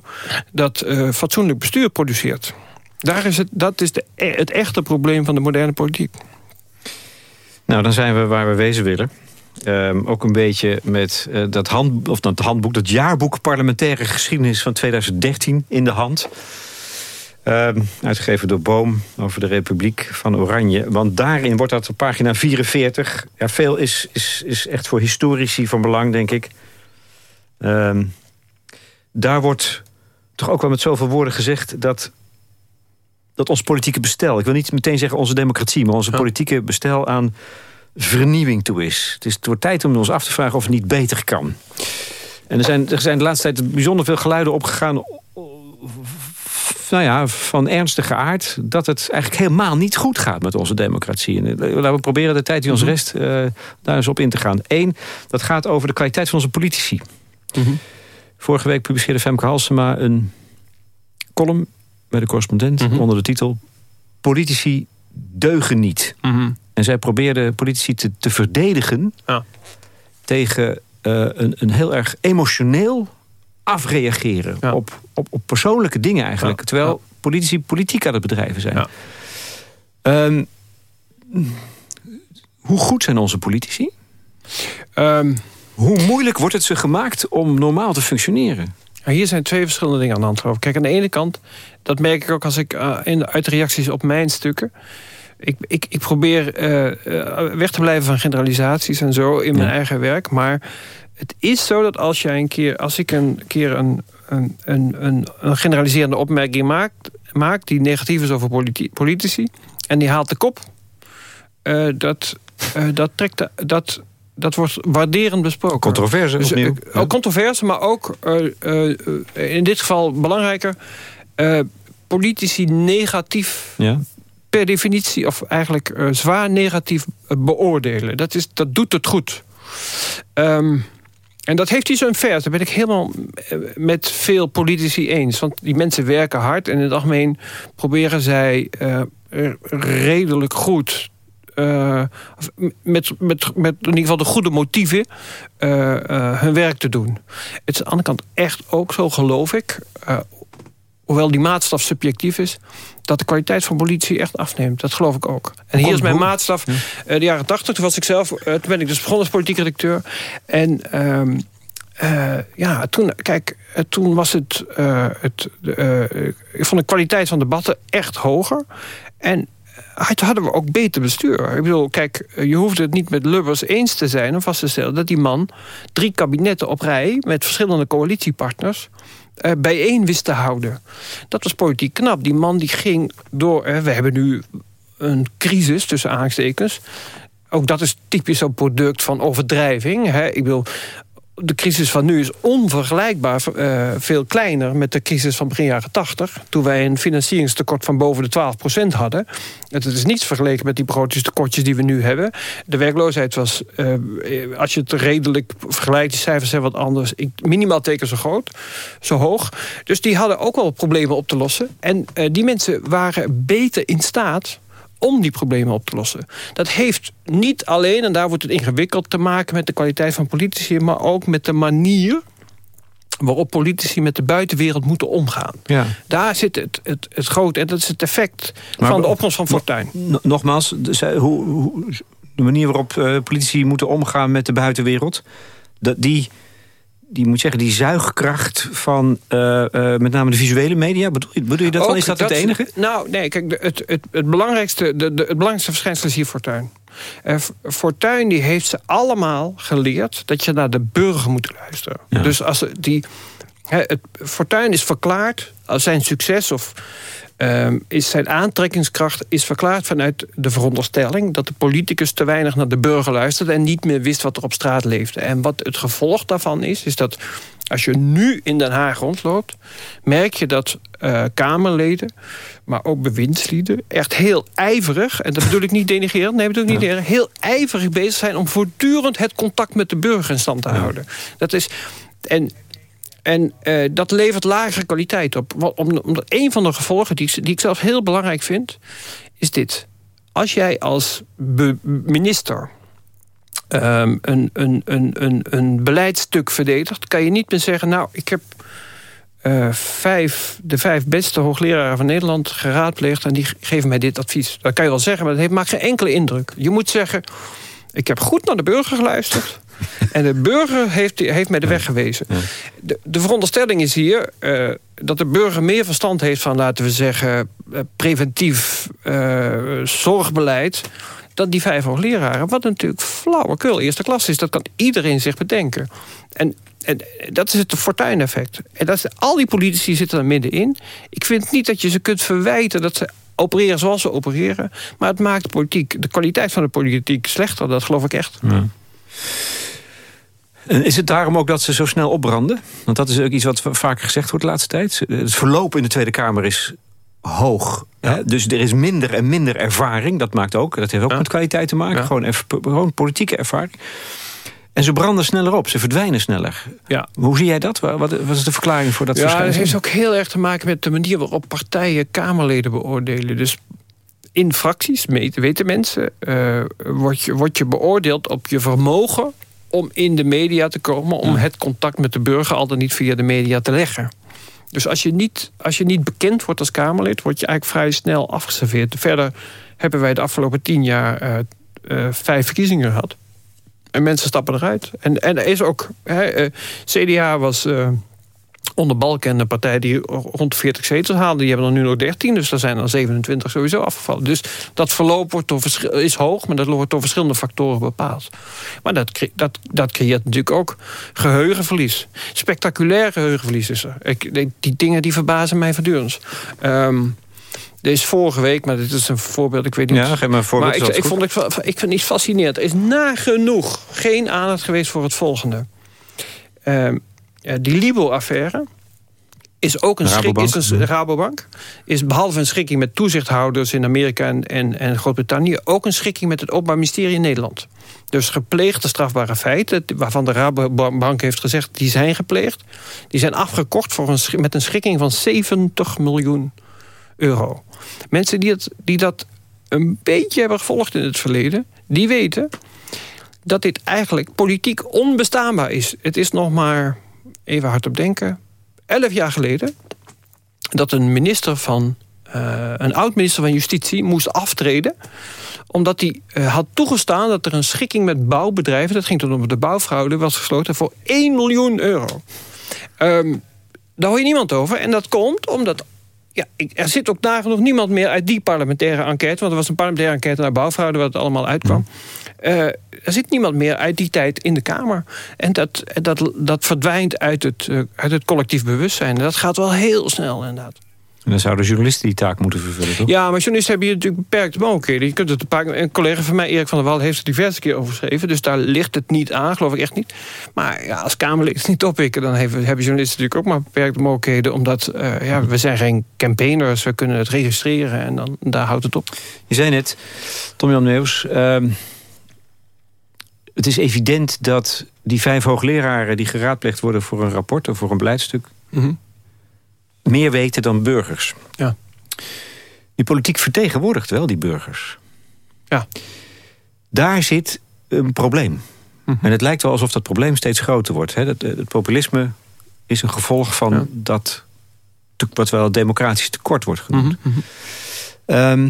dat eh, fatsoenlijk bestuur produceert. Daar is het, dat is de, e- het echte probleem van de moderne politiek. Nou, dan zijn we waar we wezen willen. Ehm, ook een beetje met eh, dat, hand, of dat handboek, dat jaarboek parlementaire geschiedenis van 2013 in de hand. Ehm, uitgegeven door Boom over de Republiek van Oranje. Want daarin wordt dat op pagina 44. Ja, veel is, is, is echt voor historici van belang, denk ik. Ehm, daar wordt toch ook wel met zoveel woorden gezegd dat dat ons politieke bestel... ik wil niet meteen zeggen onze democratie... maar onze politieke bestel aan vernieuwing toe is. Het, is. het wordt tijd om ons af te vragen of het niet beter kan. En er zijn, er zijn de laatste tijd bijzonder veel geluiden opgegaan... Nou ja, van ernstige aard... dat het eigenlijk helemaal niet goed gaat met onze democratie. En eh, laten we proberen de tijd die ons rest eh, daar eens op in te gaan. Eén, dat gaat over de kwaliteit van onze politici. Vorige week publiceerde Femke Halsema een column bij de correspondent onder de titel Politici deugen niet. En zij probeerde politici te, te verdedigen Ja. tegen eh, een, een heel erg emotioneel afreageren Ja. op, op, op persoonlijke dingen eigenlijk. Ja. Terwijl politici politiek aan het bedrijven zijn. Ehm, hoe goed zijn onze politici? Ehm, Hoe moeilijk wordt het ze gemaakt om normaal te functioneren? Hier zijn twee verschillende dingen aan de hand. geloof. Kijk, aan de ene kant, dat merk ik ook als ik eh, in, uit de reacties op mijn stukken. Ik, ik, ik probeer eh, eh, weg te blijven van generalisaties en zo in mijn Ja. eigen werk. Maar het is zo dat als jij een keer, als ik een keer een, een, een, een, een generaliserende opmerking maak, maak die negatief is over politi- politici en die haalt de kop, eh, dat, eh, dat trekt de- dat. Dat wordt waarderend besproken. Controverse Dus, opnieuw. eh, ook controverse, maar ook in dit geval belangrijker... politici negatief Ja? per definitie... of eigenlijk zwaar negatief beoordelen. Dat, is, dat doet het goed. Ehm, en dat heeft hij zo'n vers. Daar ben ik helemaal eh, met veel politici eens. Want die mensen werken hard. En in het algemeen proberen zij uh, redelijk goed... Uh, met, met, met in ieder geval de goede motieven hun werk te doen. Het is aan de andere kant echt ook zo, geloof ik... hoewel die maatstaf subjectief is dat de kwaliteit van politie echt afneemt. Dat geloof ik ook. En hier is mijn maatstaf. Uh, de jaren tachtig, toen was ik zelf... Uh, toen ben ik dus begonnen als politiek redacteur. En uh, ja, toen, kijk, toen was het... het ik vond de kwaliteit van debatten echt hoger. En hadden we ook beter bestuur. Ik bedoel, kijk, je hoefde het niet met Lubbers eens te zijn... om vast te stellen dat die man drie kabinetten op rij... met verschillende coalitiepartners uh, bijeen wist te houden. Dat was politiek knap. Die man die ging door... We hebben nu een crisis, tussen aanstekens. Ook dat is typisch een product van overdrijving. Hè? Ik wil de crisis van nu is onvergelijkbaar uh, veel kleiner... met de crisis van begin jaren 80. Toen wij een financieringstekort van boven de 12% hadden. Het is niets vergeleken met die begrotingstekortjes die we nu hebben. De werkloosheid was, uh, als je het redelijk vergelijkt... die cijfers zijn wat anders, minimaal teken zo groot, zo hoog. Dus die hadden ook wel problemen op te lossen. En uh, die mensen waren beter in staat om die problemen op te lossen. Dat heeft niet alleen, en daar wordt het ingewikkeld te maken... met de kwaliteit van politici, maar ook met de manier waarop politici met de buitenwereld moeten omgaan. Ja. Daar zit het, het, het grote, en dat is het effect van de opkomst van Fortuin. Nogmaals, hoe, hoe, de manier waarop uh, politici moeten omgaan met de buitenwereld... Dat die die moet zeggen, die zuigkracht van uh, uh, met name de visuele media. Bedoel je, bedoel je dat dan? Is dat, het enige? Nou, nee, kijk, het, het, het, belangrijkste, de, de, het belangrijkste verschijnsel is hier Fortuin. Uh, Fortuin die heeft ze allemaal geleerd dat je naar de burger moet luisteren. Dus als die, het, Fortuin is verklaard als zijn succes of Ehm, is zijn aantrekkingskracht is verklaard vanuit de veronderstelling... dat de politicus te weinig naar de burger luisterde... en niet meer wist wat er op straat leefde. En wat het gevolg daarvan is, is dat als je nu in Den Haag rondloopt... merk je dat uh, Kamerleden, maar ook bewindslieden... echt heel ijverig, en dat bedoel ik niet denigreren... nee, bedoel ik niet denigreren, heel ijverig bezig zijn... om voortdurend het contact met de burger in stand te houden. Dat is... En en uh, dat levert lagere kwaliteit op. Omdat een van de gevolgen die, die ik zelf heel belangrijk vind... is dit. Als jij als minister um, een, een, een, een, een beleidstuk verdedigt... kan je niet meer zeggen... nou, ik heb uh, vijf, de vijf beste hoogleraren van Nederland geraadpleegd... en die geven mij dit advies. Dat kan je wel zeggen, maar dat heeft, maakt geen enkele indruk. Je moet zeggen, ik heb goed naar de burger geluisterd... En de burger heeft, heeft mij de weg gewezen. De, de veronderstelling is hier uh, dat de burger meer verstand heeft van, laten we zeggen, uh, preventief uh, zorgbeleid dan die vijf hoogleraren. Wat natuurlijk flauwekul eerste klas is. Dat kan iedereen zich bedenken. En, en dat is het fortuineffect. En dat is, al die politici zitten er middenin. Ik vind niet dat je ze kunt verwijten dat ze opereren zoals ze opereren. Maar het maakt de politiek, de kwaliteit van de politiek slechter. Dat geloof ik echt. Ja. Is het daarom ook dat ze zo snel opbranden? Want dat is ook iets wat vaker gezegd wordt de laatste tijd. Het verloop in de Tweede Kamer is hoog. Hè? Dus er is minder en minder ervaring. Dat maakt ook. Dat heeft ook met kwaliteit te maken. Gewoon, gewoon politieke ervaring. En ze branden sneller op, ze verdwijnen sneller. Ja. Hoe zie jij dat? Wat, is de verklaring voor dat ja, Het heeft ook heel erg te maken met de manier waarop partijen Kamerleden beoordelen. Dus in fracties, weten mensen, uh, word, je, word je beoordeeld op je vermogen om in de media te komen... om het contact met de burger al dan niet via de media te leggen. Dus als je, niet, als je niet bekend wordt als Kamerlid... word je eigenlijk vrij snel afgeserveerd. Verder hebben wij de afgelopen tien jaar uh, uh, vijf verkiezingen gehad. En mensen stappen eruit. En, en er is ook... Uh, CDA was onder Balken een partij die rond de 40 zetels haalde. Die hebben er nu nog 13, dus daar zijn er 27 sowieso afgevallen. Dus dat verloop wordt door, is hoog, maar dat wordt door verschillende factoren bepaald. Maar dat, dat, dat creëert natuurlijk ook geheugenverlies. Spectaculair geheugenverlies is er. Ik, die dingen die verbazen mij voortdurend. Um, is vorige week, maar dit is een voorbeeld, ik weet niet. Ja, geef maar een voorbeeld. Maar ik, ik, vond, ik, ik vind iets fascinerend. Er is nagenoeg geen aandacht geweest voor het volgende. Um, die Libo-affaire is ook een schrik, Rabobank. is een Rabobank. Is behalve een schikking met toezichthouders in Amerika en, en, en Groot-Brittannië... ook een schikking met het Openbaar Ministerie in Nederland. Dus gepleegde strafbare feiten, waarvan de Rabobank heeft gezegd... die zijn gepleegd, die zijn afgekocht voor een, met een schikking van 70 miljoen euro. Mensen die, het, die dat een beetje hebben gevolgd in het verleden... die weten dat dit eigenlijk politiek onbestaanbaar is. Het is nog maar, even hardop denken, elf jaar geleden... dat een minister van, eh, een oud-minister van Justitie moest aftreden... omdat hij eh, had toegestaan dat er een schikking met bouwbedrijven... dat ging toen om de bouwfraude, was gesloten voor 1 miljoen euro. Ehm, daar hoor je niemand over. En dat komt omdat ja, er zit ook nagenoeg niemand meer uit die parlementaire enquête... want er was een parlementaire enquête naar bouwfraude... waar het allemaal uitkwam. Eh, er zit niemand meer uit die tijd in de Kamer. En dat, dat, dat verdwijnt uit het, eh, uit het collectief bewustzijn. En dat gaat wel heel snel, inderdaad. En dan zouden journalisten die taak moeten vervullen, toch? Ja, maar journalisten hebben hier natuurlijk beperkte mogelijkheden. Je kunt het een, paar, een collega van mij, Erik van der Wal, heeft het diverse keer over geschreven. Dus daar ligt het niet aan, geloof ik echt niet. Maar ja, als Kamerlid het niet oppikken, dan hebben, hebben journalisten natuurlijk ook maar beperkte mogelijkheden. Omdat eh, ja, we zijn geen campaigners, we kunnen het registreren en dan, daar houdt het op. Je zei net, Tom-Jan Meeuws... ehm, het is evident dat die vijf hoogleraren... die geraadpleegd worden voor een rapport of voor een beleidstuk... Mhm. meer weten dan burgers. Ja. Die politiek vertegenwoordigt wel die burgers. Ja. Daar zit een probleem. Mhm. En het lijkt wel alsof dat probleem steeds groter wordt. Hè. Het, het populisme is een gevolg van Ja. dat... wat wel democratisch tekort wordt genoemd. Ehm,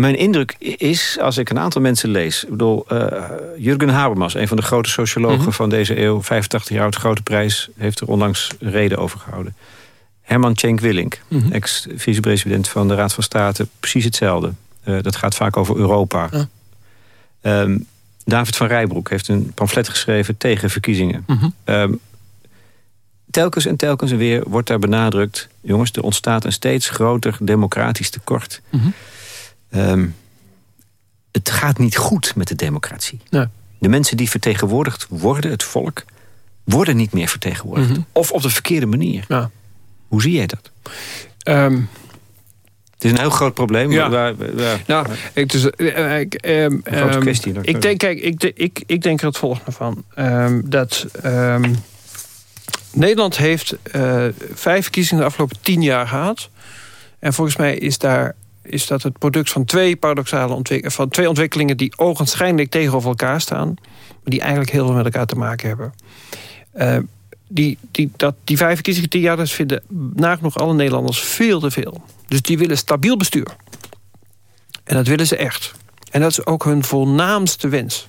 mijn indruk is, als ik een aantal mensen lees... Ik bedoel, eh, Jurgen Habermas, een van de grote sociologen Mhm. van deze eeuw... 85 jaar oud, grote prijs, heeft er onlangs reden over gehouden. Herman Cenk Willink, Mhm. ex-vicepresident van de Raad van State... precies hetzelfde. Eh, dat gaat vaak over Europa. Ehm, David van Rijbroek heeft een pamflet geschreven tegen verkiezingen. Mhm. Ehm, telkens en telkens en weer wordt daar benadrukt... jongens, er ontstaat een steeds groter democratisch tekort. Ehm, het gaat niet goed met de democratie. Nee. De mensen die vertegenwoordigd worden, het volk... worden niet meer vertegenwoordigd. Mhm. Of op de verkeerde manier. Ja. Hoe zie jij dat? Ehm, Het is een heel groot probleem. Ja. Waar- waar- Nou, ik, dus, eh, ik, ehm, Een grote kwestie, dat- Ik denk, kijk, ik, ik, ik denk er het volgende van. Dat Nederland heeft eh, vijf verkiezingen de afgelopen tien jaar gehad. En volgens mij is, daar, is dat het product van twee paradoxale ontwikkelingen... van twee ontwikkelingen die ogenschijnlijk tegenover elkaar staan... maar die eigenlijk heel veel met elkaar te maken hebben. Eh, die, die, dat, die vijf jaar, dat vinden nagenoeg alle Nederlanders veel te veel. Dus die willen stabiel bestuur. En dat willen ze echt. En dat is ook hun voornaamste wens.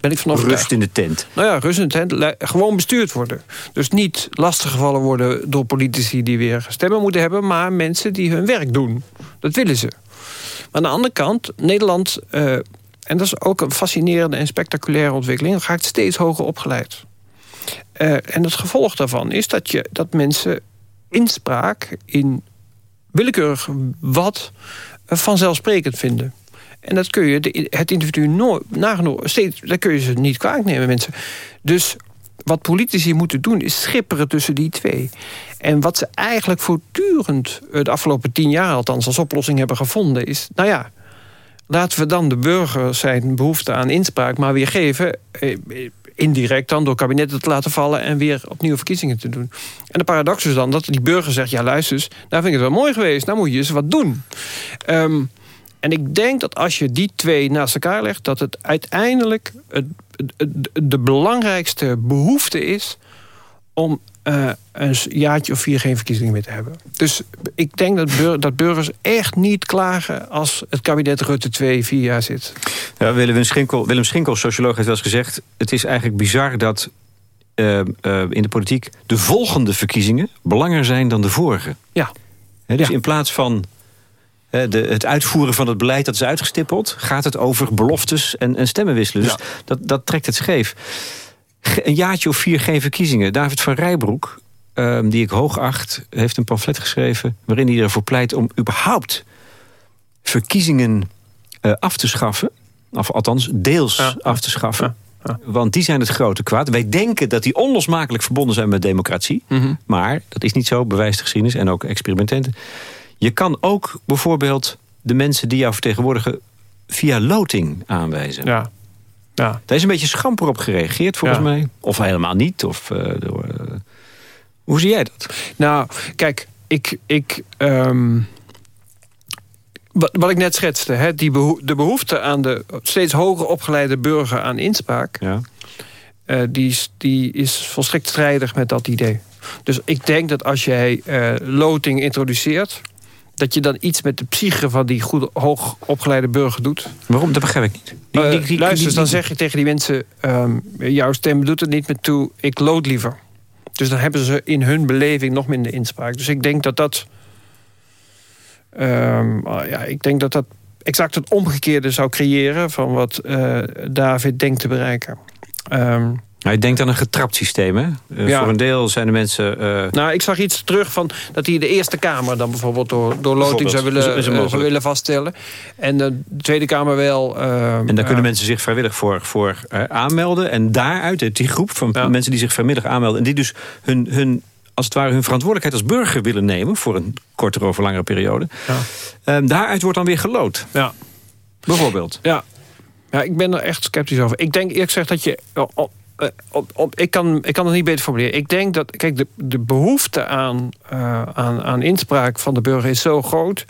Ben ik van overtuigd. Rust in de tent. Nou ja, rust in de tent. Gewoon bestuurd worden. Dus niet lastiggevallen worden door politici die weer stemmen moeten hebben... maar mensen die hun werk doen. Dat willen ze. Maar aan de andere kant, Nederland... eh, en dat is ook een fascinerende en spectaculaire ontwikkeling... raakt steeds hoger opgeleid. Eh, en het gevolg daarvan is dat, je, dat mensen inspraak in willekeurig wat eh, vanzelfsprekend vinden. En dat kun je het individu nooit nagenoeg steeds, dat kun je ze niet kwalijk nemen, mensen. Dus wat politici moeten doen is schipperen tussen die twee. En wat ze eigenlijk voortdurend eh, de afgelopen tien jaar althans als oplossing hebben gevonden is, nou ja, laten we dan de burger zijn behoefte aan inspraak maar weer geven. eh, Indirect dan door kabinetten te laten vallen en weer opnieuw verkiezingen te doen. En de paradox is dan dat die burger zegt: Ja, luister eens, nou vind ik het wel mooi geweest, nou moet je eens wat doen. Ehm, en ik denk dat als je die twee naast elkaar legt, dat het uiteindelijk het, het- het- de belangrijkste behoefte is om eh, een jaartje of vier geen verkiezingen meer te hebben. Dus ik denk dat, bur- dat burgers echt niet klagen als het kabinet Rutte 2 vier jaar zit. Ja, Willem, Schinkel, Willem Schinkel, socioloog, heeft wel eens gezegd... het is eigenlijk bizar dat eh, eh, in de politiek de volgende verkiezingen... belangrijker zijn dan de vorige. Ja. Dus Ja. in plaats van de, het uitvoeren van het beleid dat is uitgestippeld... gaat het over beloftes en, en stemmen wisselen. Dus dat, dat trekt het scheef. Een jaartje of vier geen verkiezingen. David van Rijbroek, eh, die ik hoog acht... heeft een pamflet geschreven waarin hij ervoor pleit... om überhaupt verkiezingen eh, af te schaffen. Of althans, deels Ja, af te schaffen. Want die zijn het grote kwaad. Wij denken dat die onlosmakelijk verbonden zijn met democratie. Mhm. Maar dat is niet zo, bewijst de geschiedenis en ook experimenten. Je kan ook bijvoorbeeld de mensen die jou vertegenwoordigen... via loting aanwijzen. Ja. Ja. Daar is een beetje schamper op gereageerd volgens Ja. mij. Of helemaal niet. Of, eh, door, eh, Hoe zie jij dat? Nou, kijk, ik... ik ehm, wat, wat ik net schetste, hè, die beho- de behoefte aan de steeds hoger opgeleide burger aan inspraak... Ja. eh, die, is, die is volstrekt strijdig met dat idee. Dus ik denk dat als jij loting introduceert... dat je dan iets met de psyche van die goed hoog opgeleide burger doet. Waarom? Dat begrijp ik niet. Die- Eh, die- die- luister, dan zeg je tegen die mensen... ehm, jouw stem doet het niet meer toe, ik lood liever. Dus dan hebben ze in hun beleving nog minder inspraak. Dus ik denk dat dat... ehm, ah, ja, ik denk dat dat exact het omgekeerde zou creëren... van wat eh, David denkt te bereiken. Ehm, Nou, je denkt aan een getrapt systeem, hè? Eh, Ja. Voor een deel zijn de mensen... eh, nou, ik zag iets terug van dat hij de Eerste Kamer... dan bijvoorbeeld door, door loting zou willen, eh, zou willen vaststellen. En de Tweede Kamer wel... ehm, En daar kunnen mensen zich vrijwillig voor, voor aanmelden. En daaruit, uit die groep van Ja. mensen die zich vrijwillig aanmelden... en die dus hun, hun, als het ware hun verantwoordelijkheid als burger willen nemen... voor een kortere of langere periode... Ja. eh, daaruit wordt dan weer gelood. Ja. Bijvoorbeeld. Ja. ja, ik ben er echt sceptisch over. Ik denk eerlijk gezegd dat je... Op, op, eh, op, op- ik, kan, ik kan het niet beter formuleren. Ik denk dat kijk, de, de behoefte aan, eh, aan, aan inspraak van de burger is zo groot...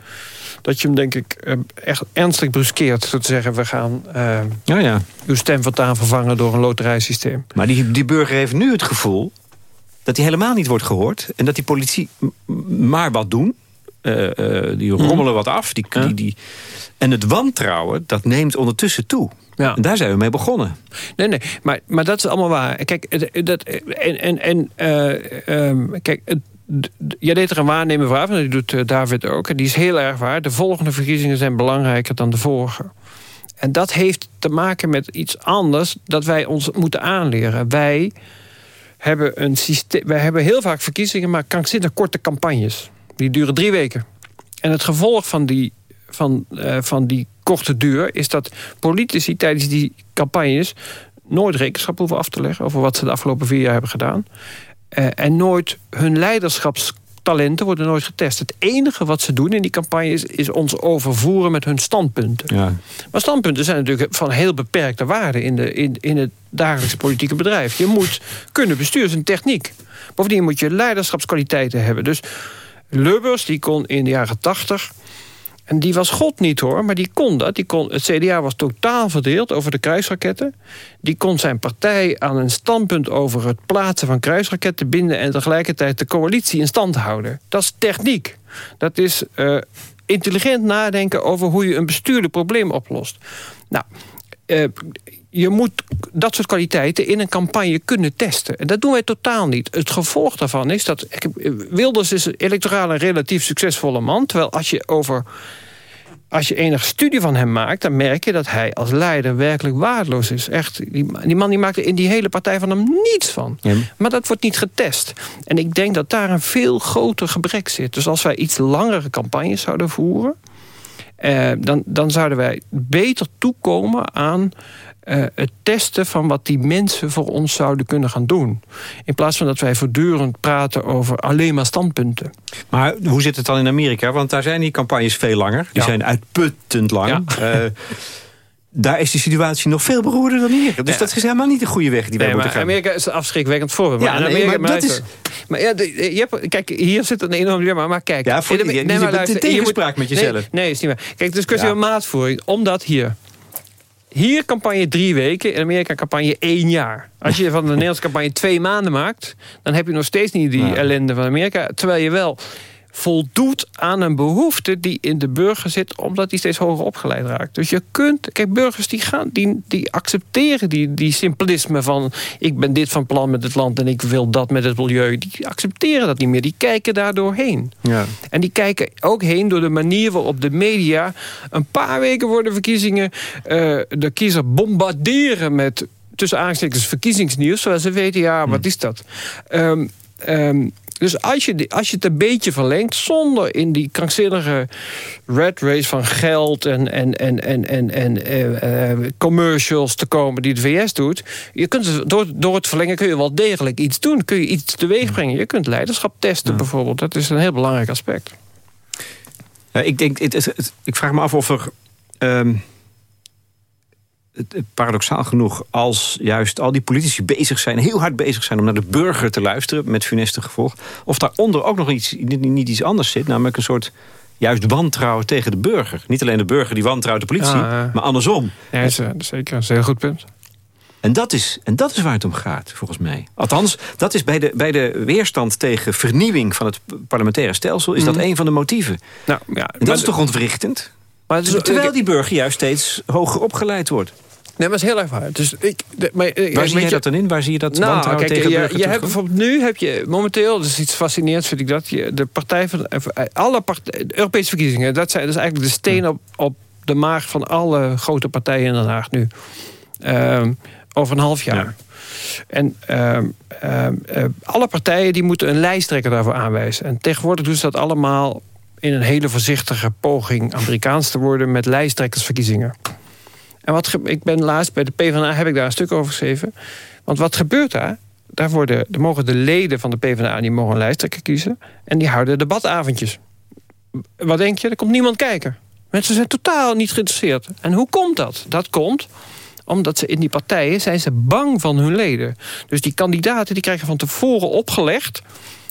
dat je hem denk ik eh, echt ernstig bruskeert. Door te zeggen, we gaan Ja, ja. uw stem voortaan vervangen door een loterijsysteem. Maar die, die burger heeft nu het gevoel dat hij helemaal niet wordt gehoord... en dat die politie maar wat doen. Die rommelen wat af. Die, die, en het wantrouwen, dat neemt ondertussen toe. Ja. En daar zijn we mee begonnen. Nee, nee, maar, maar dat is allemaal waar. Kijk, dat, en, en, en eh, ehm, kijk, het- jij deed er een waarnemen vraag, en die doet eh, David ook. En die is heel erg waar. De volgende verkiezingen zijn belangrijker dan de vorige. En dat heeft te maken met iets anders dat wij ons moeten aanleren. Wij hebben een systeem. Wij hebben heel vaak verkiezingen, maar krankzinnig korte campagnes. Die duren drie weken. En het gevolg van die, van, eh, van die korte duur is dat politici tijdens die campagnes nooit rekenschap hoeven af te leggen over wat ze de afgelopen vier jaar hebben gedaan. Eh, en nooit hun leiderschapstalenten worden nooit getest. Het enige wat ze doen in die campagnes is ons overvoeren met hun standpunten. Ja. Maar standpunten zijn natuurlijk van heel beperkte waarde in, de, in, in het dagelijkse politieke bedrijf. Je moet kunnen besturen, een techniek. Bovendien moet je leiderschapskwaliteiten hebben. Dus Lubbers die kon in de jaren tachtig. En die was God niet hoor, maar die kon dat. Die kon, het CDA was totaal verdeeld over de kruisraketten. Die kon zijn partij aan een standpunt over het plaatsen van kruisraketten binden... en tegelijkertijd de coalitie in stand houden. Dat is techniek. Dat is eh, intelligent nadenken over hoe je een bestuurlijk probleem oplost. Nou, eh, je moet dat soort kwaliteiten in een campagne kunnen testen. En dat doen wij totaal niet. Het gevolg daarvan is dat... heb- Wilders is electoraal een relatief succesvolle man... terwijl als je over... Als je enige studie van hem maakt, dan merk je dat hij als leider werkelijk waardeloos is. Echt, die, die man die maakt er in die hele partij van hem niets van. Ja. Maar dat wordt niet getest. En ik denk dat daar een veel groter gebrek zit. Dus als wij iets langere campagnes zouden voeren... Eh, dan, dan zouden wij beter toekomen aan eh, het testen van wat die mensen voor ons zouden kunnen gaan doen. In plaats van dat wij voortdurend praten over alleen maar standpunten. Maar hoe zit het dan in Amerika? Want daar zijn die campagnes veel langer. Die Ja. zijn uitputtend lang. Eh, daar is de situatie nog veel beroerder dan hier. Dus Ja. dat is helemaal niet de goede weg die wij Nee, moeten maar gaan. Amerika is een afschrikwekkend voorbeeld. Ja, Maar nee, Amerika, maar dat luister. Maar ja, de- je hebt, kijk, hier zit een enorm dilemma. Maar kijk, Ja, voor- de- je- je maar luister, je moet- met jezelf. Nee, nee, is niet waar. Kijk, het is een kwestie Ja. van maatvoering. Omdat hier... Hier campagne drie weken, in Amerika campagne één jaar. Als je van de Nederlandse campagne twee maanden maakt... dan heb je nog steeds niet die Ja. ellende van Amerika. Terwijl je wel voldoet aan een behoefte die in de burger zit... omdat die steeds hoger opgeleid raakt. Dus je kunt... Kijk, burgers die, gaan, die, die accepteren die, die simplisme van... ik ben dit van plan met het land en ik wil dat met het milieu. Die accepteren dat niet meer. Die kijken daar doorheen. Ja. En die kijken ook heen door de manier waarop de media... een paar weken voor de verkiezingen... eh, de kiezer bombarderen met tussen aanstekens verkiezingsnieuws. Zodat ze weten, ja, wat is dat? Ehm, Dus als je, als je het een beetje verlengt, zonder in die krankzinnige red race van geld en, en, en, en, en, en eh, eh, commercials te komen die de VS doet. Je kunt door, door het verlengen kun je wel degelijk iets doen. Kun je iets teweeg brengen. Je kunt leiderschap testen bijvoorbeeld. Dat is een heel belangrijk aspect. ik, denk, het, ik vraag me af of er. Ehm, paradoxaal genoeg, als juist al die politici bezig zijn... heel hard bezig zijn om naar de burger te luisteren... met funeste gevolg, of daaronder ook nog iets, niet iets anders zit... namelijk een soort juist wantrouwen tegen de burger. Niet alleen de burger die wantrouwt de politie, maar andersom. Ja, is, uh, zeker. Dat is een heel goed punt. En dat, is, en dat is waar het om gaat, volgens mij. Althans, dat is bij de, bij de weerstand tegen vernieuwing van het parlementaire stelsel... is dat mhm. een van de motieven. Nou, ja, en dat is toch ontwrichtend? Maar terwijl die burger juist steeds hoger opgeleid wordt. Nee, maar dat is heel erg waar. Dus ik, maar, eh, Waar zie je dat dan in? Waar zie je dat nou, kijk, tegen je, je hebt bijvoorbeeld nu heb je momenteel, dat is iets fascinerends vind ik dat, je, de partij van eh, alle partij, Europese verkiezingen, dat, zijn, is eigenlijk de steen op, op de maag van alle grote partijen in Den Haag nu. Um, over een half jaar. En uh, uh, alle partijen die moeten een lijsttrekker daarvoor aanwijzen. En tegenwoordig doen ze dat allemaal in een hele voorzichtige poging Amerikaans te worden met lijsttrekkersverkiezingen. En wat ik ben laatst bij de PvdA heb ik daar een stuk over geschreven. Want wat gebeurt daar? Daar, worden, daar mogen de leden van de PvdA die mogen een lijsttrekker kiezen. En die houden debatavondjes. Wat denk je? Er komt niemand kijken. Mensen zijn totaal niet geïnteresseerd. En hoe komt dat? Dat komt omdat ze in die partijen zijn ze bang van hun leden. Dus die kandidaten die krijgen van tevoren opgelegd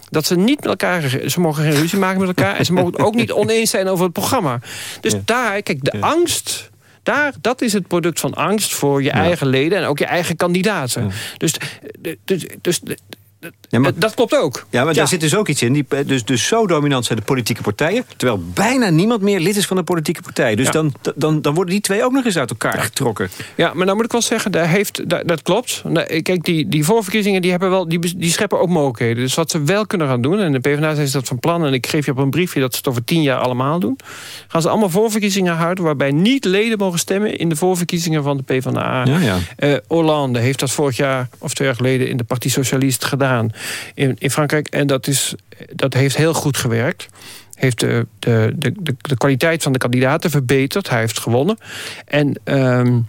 dat ze niet met elkaar... Ze mogen geen ruzie maken met elkaar... en ze mogen ook niet oneens zijn over het programma. Dus daar, kijk, de angst daar, dat is het product van angst voor je eigen leden... en ook je eigen kandidaten. Dus, dus, dus ja, maar, dat klopt ook. Ja, maar daar zit dus ook iets in. Die, dus, dus zo dominant zijn de politieke partijen... terwijl bijna niemand meer lid is van een politieke partij. Dus dan, dan, dan worden die twee ook nog eens uit elkaar getrokken. Ja, maar nou moet ik wel zeggen, daar heeft, daar, dat klopt. Nou, kijk, die, die voorverkiezingen die hebben wel, die, die scheppen ook mogelijkheden. Dus wat ze wel kunnen gaan doen... en de PvdA is dat van plan... en ik geef je op een briefje dat ze het over tien jaar allemaal doen... gaan ze allemaal voorverkiezingen houden... waarbij niet leden mogen stemmen in de voorverkiezingen van de PvdA. Ja, ja. Uh, Hollande heeft dat vorig jaar of twee jaar geleden... in de Partie Socialist gedaan in, in Frankrijk. En dat, is, dat heeft heel goed gewerkt heeft de, de, de, de, kwaliteit van de kandidaten verbeterd. Hij heeft gewonnen. En, um,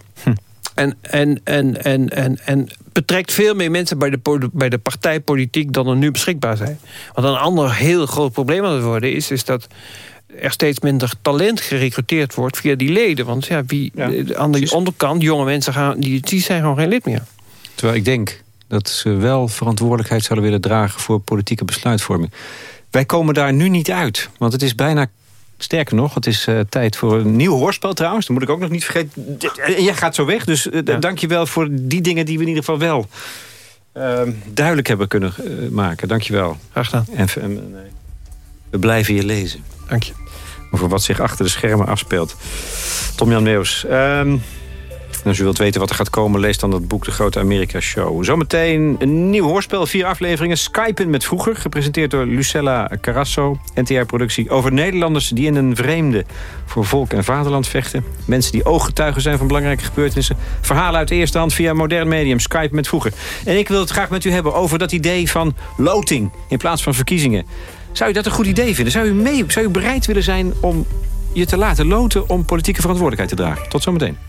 en, en, en, en, en, en betrekt veel meer mensen bij de, bij de partijpolitiek... dan er nu beschikbaar zijn. Want een ander heel groot probleem aan het worden is... is dat er steeds minder talent gerecruiteerd wordt via die leden. Want ja, wie, aan de onderkant, jonge mensen gaan, die, die zijn gewoon geen lid meer. Terwijl ik denk dat ze wel verantwoordelijkheid zouden willen dragen... voor politieke besluitvorming. Wij komen daar nu niet uit, want het is bijna Sterker nog, het is uh, tijd voor een nieuw hoorspel trouwens. Dat moet ik ook nog niet vergeten. En jij gaat zo weg, dus uh, ja. dank je wel voor die dingen die we in ieder geval wel uh, duidelijk hebben kunnen maken. Dank je wel. Graag gedaan. En, en we blijven je lezen. Dank je. Over wat zich achter de schermen afspeelt. Tom-Jan Meeuws. Als u wilt weten wat er gaat komen, lees dan het boek De Grote Amerika Show. Zometeen een nieuw hoorspel, vier afleveringen. Skypen met vroeger, gepresenteerd door Lucella Carrasso. NTR-productie over Nederlanders die in een vreemde voor volk en vaderland vechten. Mensen die ooggetuigen zijn van belangrijke gebeurtenissen. Verhalen uit de eerste hand via modern medium, Skype met vroeger. En ik wil het graag met u hebben over dat idee van loting in plaats van verkiezingen. Zou u dat een goed idee vinden? Zou u, mee, zou u bereid willen zijn om je te laten loten om politieke verantwoordelijkheid te dragen? Tot zometeen.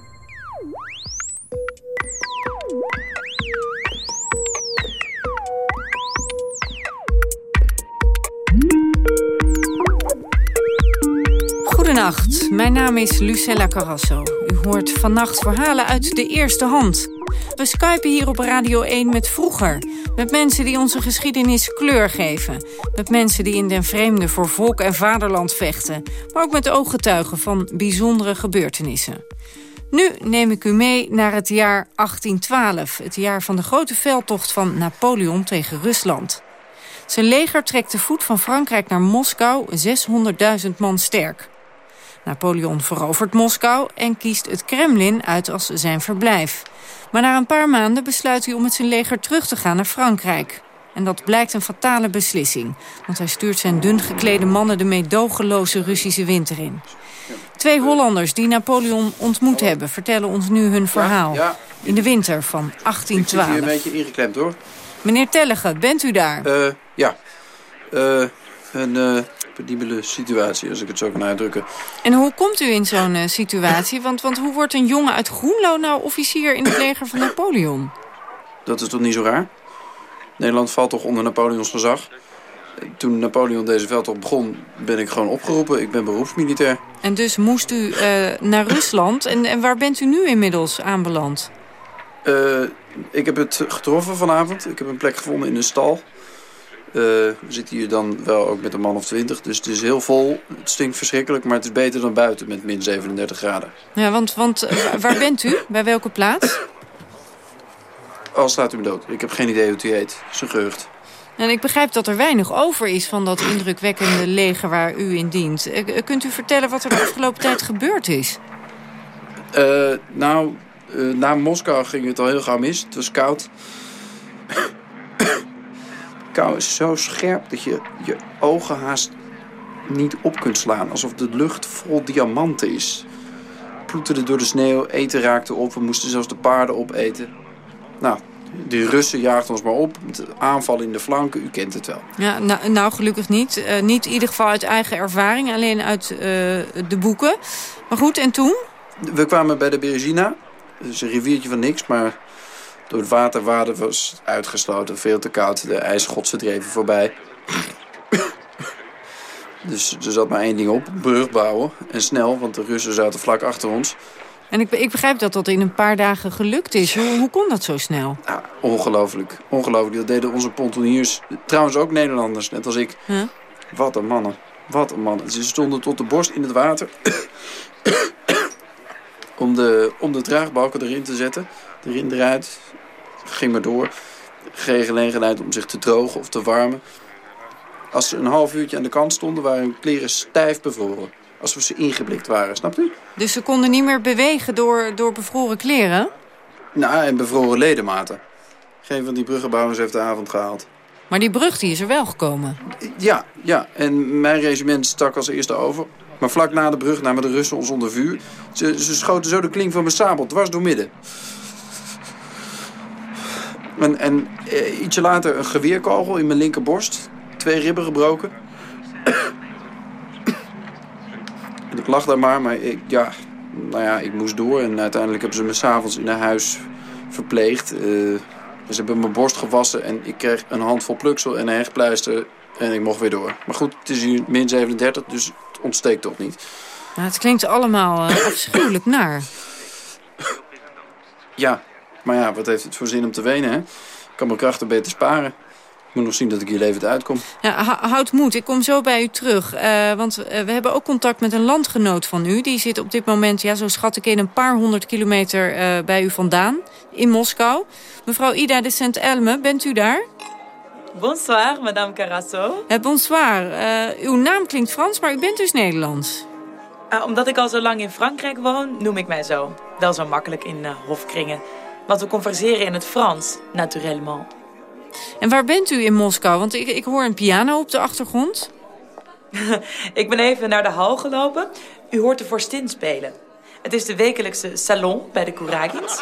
Goedenacht, mijn naam is Lucella Carrasso. U hoort vannacht verhalen uit de eerste hand. We skypen hier op Radio 1 met vroeger. Met mensen die onze geschiedenis kleur geven. Met mensen die in den vreemde voor volk en vaderland vechten. Maar ook met ooggetuigen van bijzondere gebeurtenissen. Nu neem ik u mee naar het jaar 1812. Het jaar van de grote veldtocht van Napoleon tegen Rusland. Zijn leger trekt de voet van Frankrijk naar Moskou, 600.000 man sterk. Napoleon verovert Moskou en kiest het Kremlin uit als zijn verblijf. Maar na een paar maanden besluit hij om met zijn leger terug te gaan naar Frankrijk. En dat blijkt een fatale beslissing. Want hij stuurt zijn dun geklede mannen de meedogenloze Russische winter in. Twee Hollanders die Napoleon ontmoet hebben... vertellen ons nu hun verhaal. In de winter van 1812. Ik zit hier een beetje ingeklemd, hoor. Meneer Tellige, bent u daar? Uh, ja. Uh, een uh, penibele situatie, als ik het zo kan uitdrukken. En hoe komt u in zo'n situatie? Want, want hoe wordt een jongen uit Groenlo nou officier in het leger van Napoleon? Dat is toch niet zo raar? Nederland valt toch onder Napoleons gezag? Toen Napoleon deze veldtocht begon, ben ik gewoon opgeroepen. Ik ben beroepsmilitair. En dus moest u naar Rusland. En, en waar bent u nu inmiddels aanbeland? Uh, ik heb het getroffen vanavond. Ik heb een plek gevonden in een stal. Uh, we zitten hier dan wel ook met een man of twintig. Dus het is heel vol. Het stinkt verschrikkelijk, maar het is beter dan buiten met min 37 graden. Ja, want, want waar bent u? Bij welke plaats? Al staat u me dood. Ik heb geen idee hoe het heet. Een gerucht. En ik begrijp dat er weinig over is van dat indrukwekkende leger waar u in dient. Kunt u vertellen wat er de afgelopen tijd gebeurd is? Uh, nou, uh, na Moskou ging het al heel gauw mis. Het was koud. Kou is zo scherp dat je je ogen haast niet op kunt slaan. Alsof de lucht vol diamanten is. Ploeterde door de sneeuw, eten raakte op. We moesten zelfs de paarden opeten. Nou, de Russen jaagden ons maar op. Met aanvallen in de flanken, u kent het wel. Ja, nou, nou gelukkig niet. Uh, niet in ieder geval uit eigen ervaring, alleen uit uh, de boeken. Maar goed, en toen? We kwamen bij de Berezina. Het is een riviertje van niks, maar door het waterwaarde was uitgesloten. Veel te koud. De ijsgotsen dreven voorbij. dus er zat maar één ding op. Brug bouwen. En snel, want de Russen zaten vlak achter ons. En ik, ik begrijp dat dat in een paar dagen gelukt is. Hoe, hoe kon dat zo snel? Ja, ongelooflijk. Ongelooflijk. Dat deden onze pontoniers. Trouwens ook Nederlanders, net als ik. Huh? Wat een mannen. Wat een mannen. Ze stonden tot de borst in het water om de, om de draagbalken erin te zetten. Erin, eruit. Ging maar door. Geen gelegenheid om zich te drogen of te warmen. Als ze een half uurtje aan de kant stonden, waren hun kleren stijf bevroren. Alsof ze ingeblikt waren, snapt u? Dus ze konden niet meer bewegen door, door bevroren kleren? Nou, en bevroren ledematen. Geen van die bruggenbouwers heeft de avond gehaald. Maar die brug die is er wel gekomen? Ja, ja. En mijn regiment stak als eerste over. Maar vlak na de brug namen de Russen ons onder vuur. Ze, ze schoten zo de klink van mijn sabel dwars door midden. En, en eh, ietsje later een geweerkogel in mijn linkerborst. Twee ribben gebroken. en ik lag daar maar, maar ik, ja, nou ja, ik moest door. En uiteindelijk hebben ze me s'avonds in een huis verpleegd. Uh, ze hebben mijn borst gewassen en ik kreeg een handvol pluksel en een hechtpleister. En ik mocht weer door. Maar goed, het is hier min 37, dus ontsteekt toch niet. Nou, het klinkt allemaal uh, afschuwelijk naar. Ja, maar ja, wat heeft het voor zin om te wenen, hè? Ik kan mijn krachten beter sparen. Ik moet nog zien dat ik hier levend uitkom. Ja, houd moed, ik kom zo bij u terug. Uh, want uh, we hebben ook contact met een landgenoot van u. Die zit op dit moment, ja, zo schat ik in, een paar honderd kilometer uh, bij u vandaan. In Moskou. Mevrouw Ida de Saint-Elme, bent u daar? Bonsoir, madame Carasso. Eh, bonsoir. Uh, uw naam klinkt Frans, maar u bent dus Nederlands. Uh, omdat ik al zo lang in Frankrijk woon, noem ik mij zo. Wel zo makkelijk in hofkringen. Want we converseren in het Frans, naturellement. En waar bent u in Moskou? Want ik, ik hoor een piano op de achtergrond. ik ben even naar de hal gelopen. U hoort de vorstin spelen. Het is de wekelijkse salon bij de Kouragins.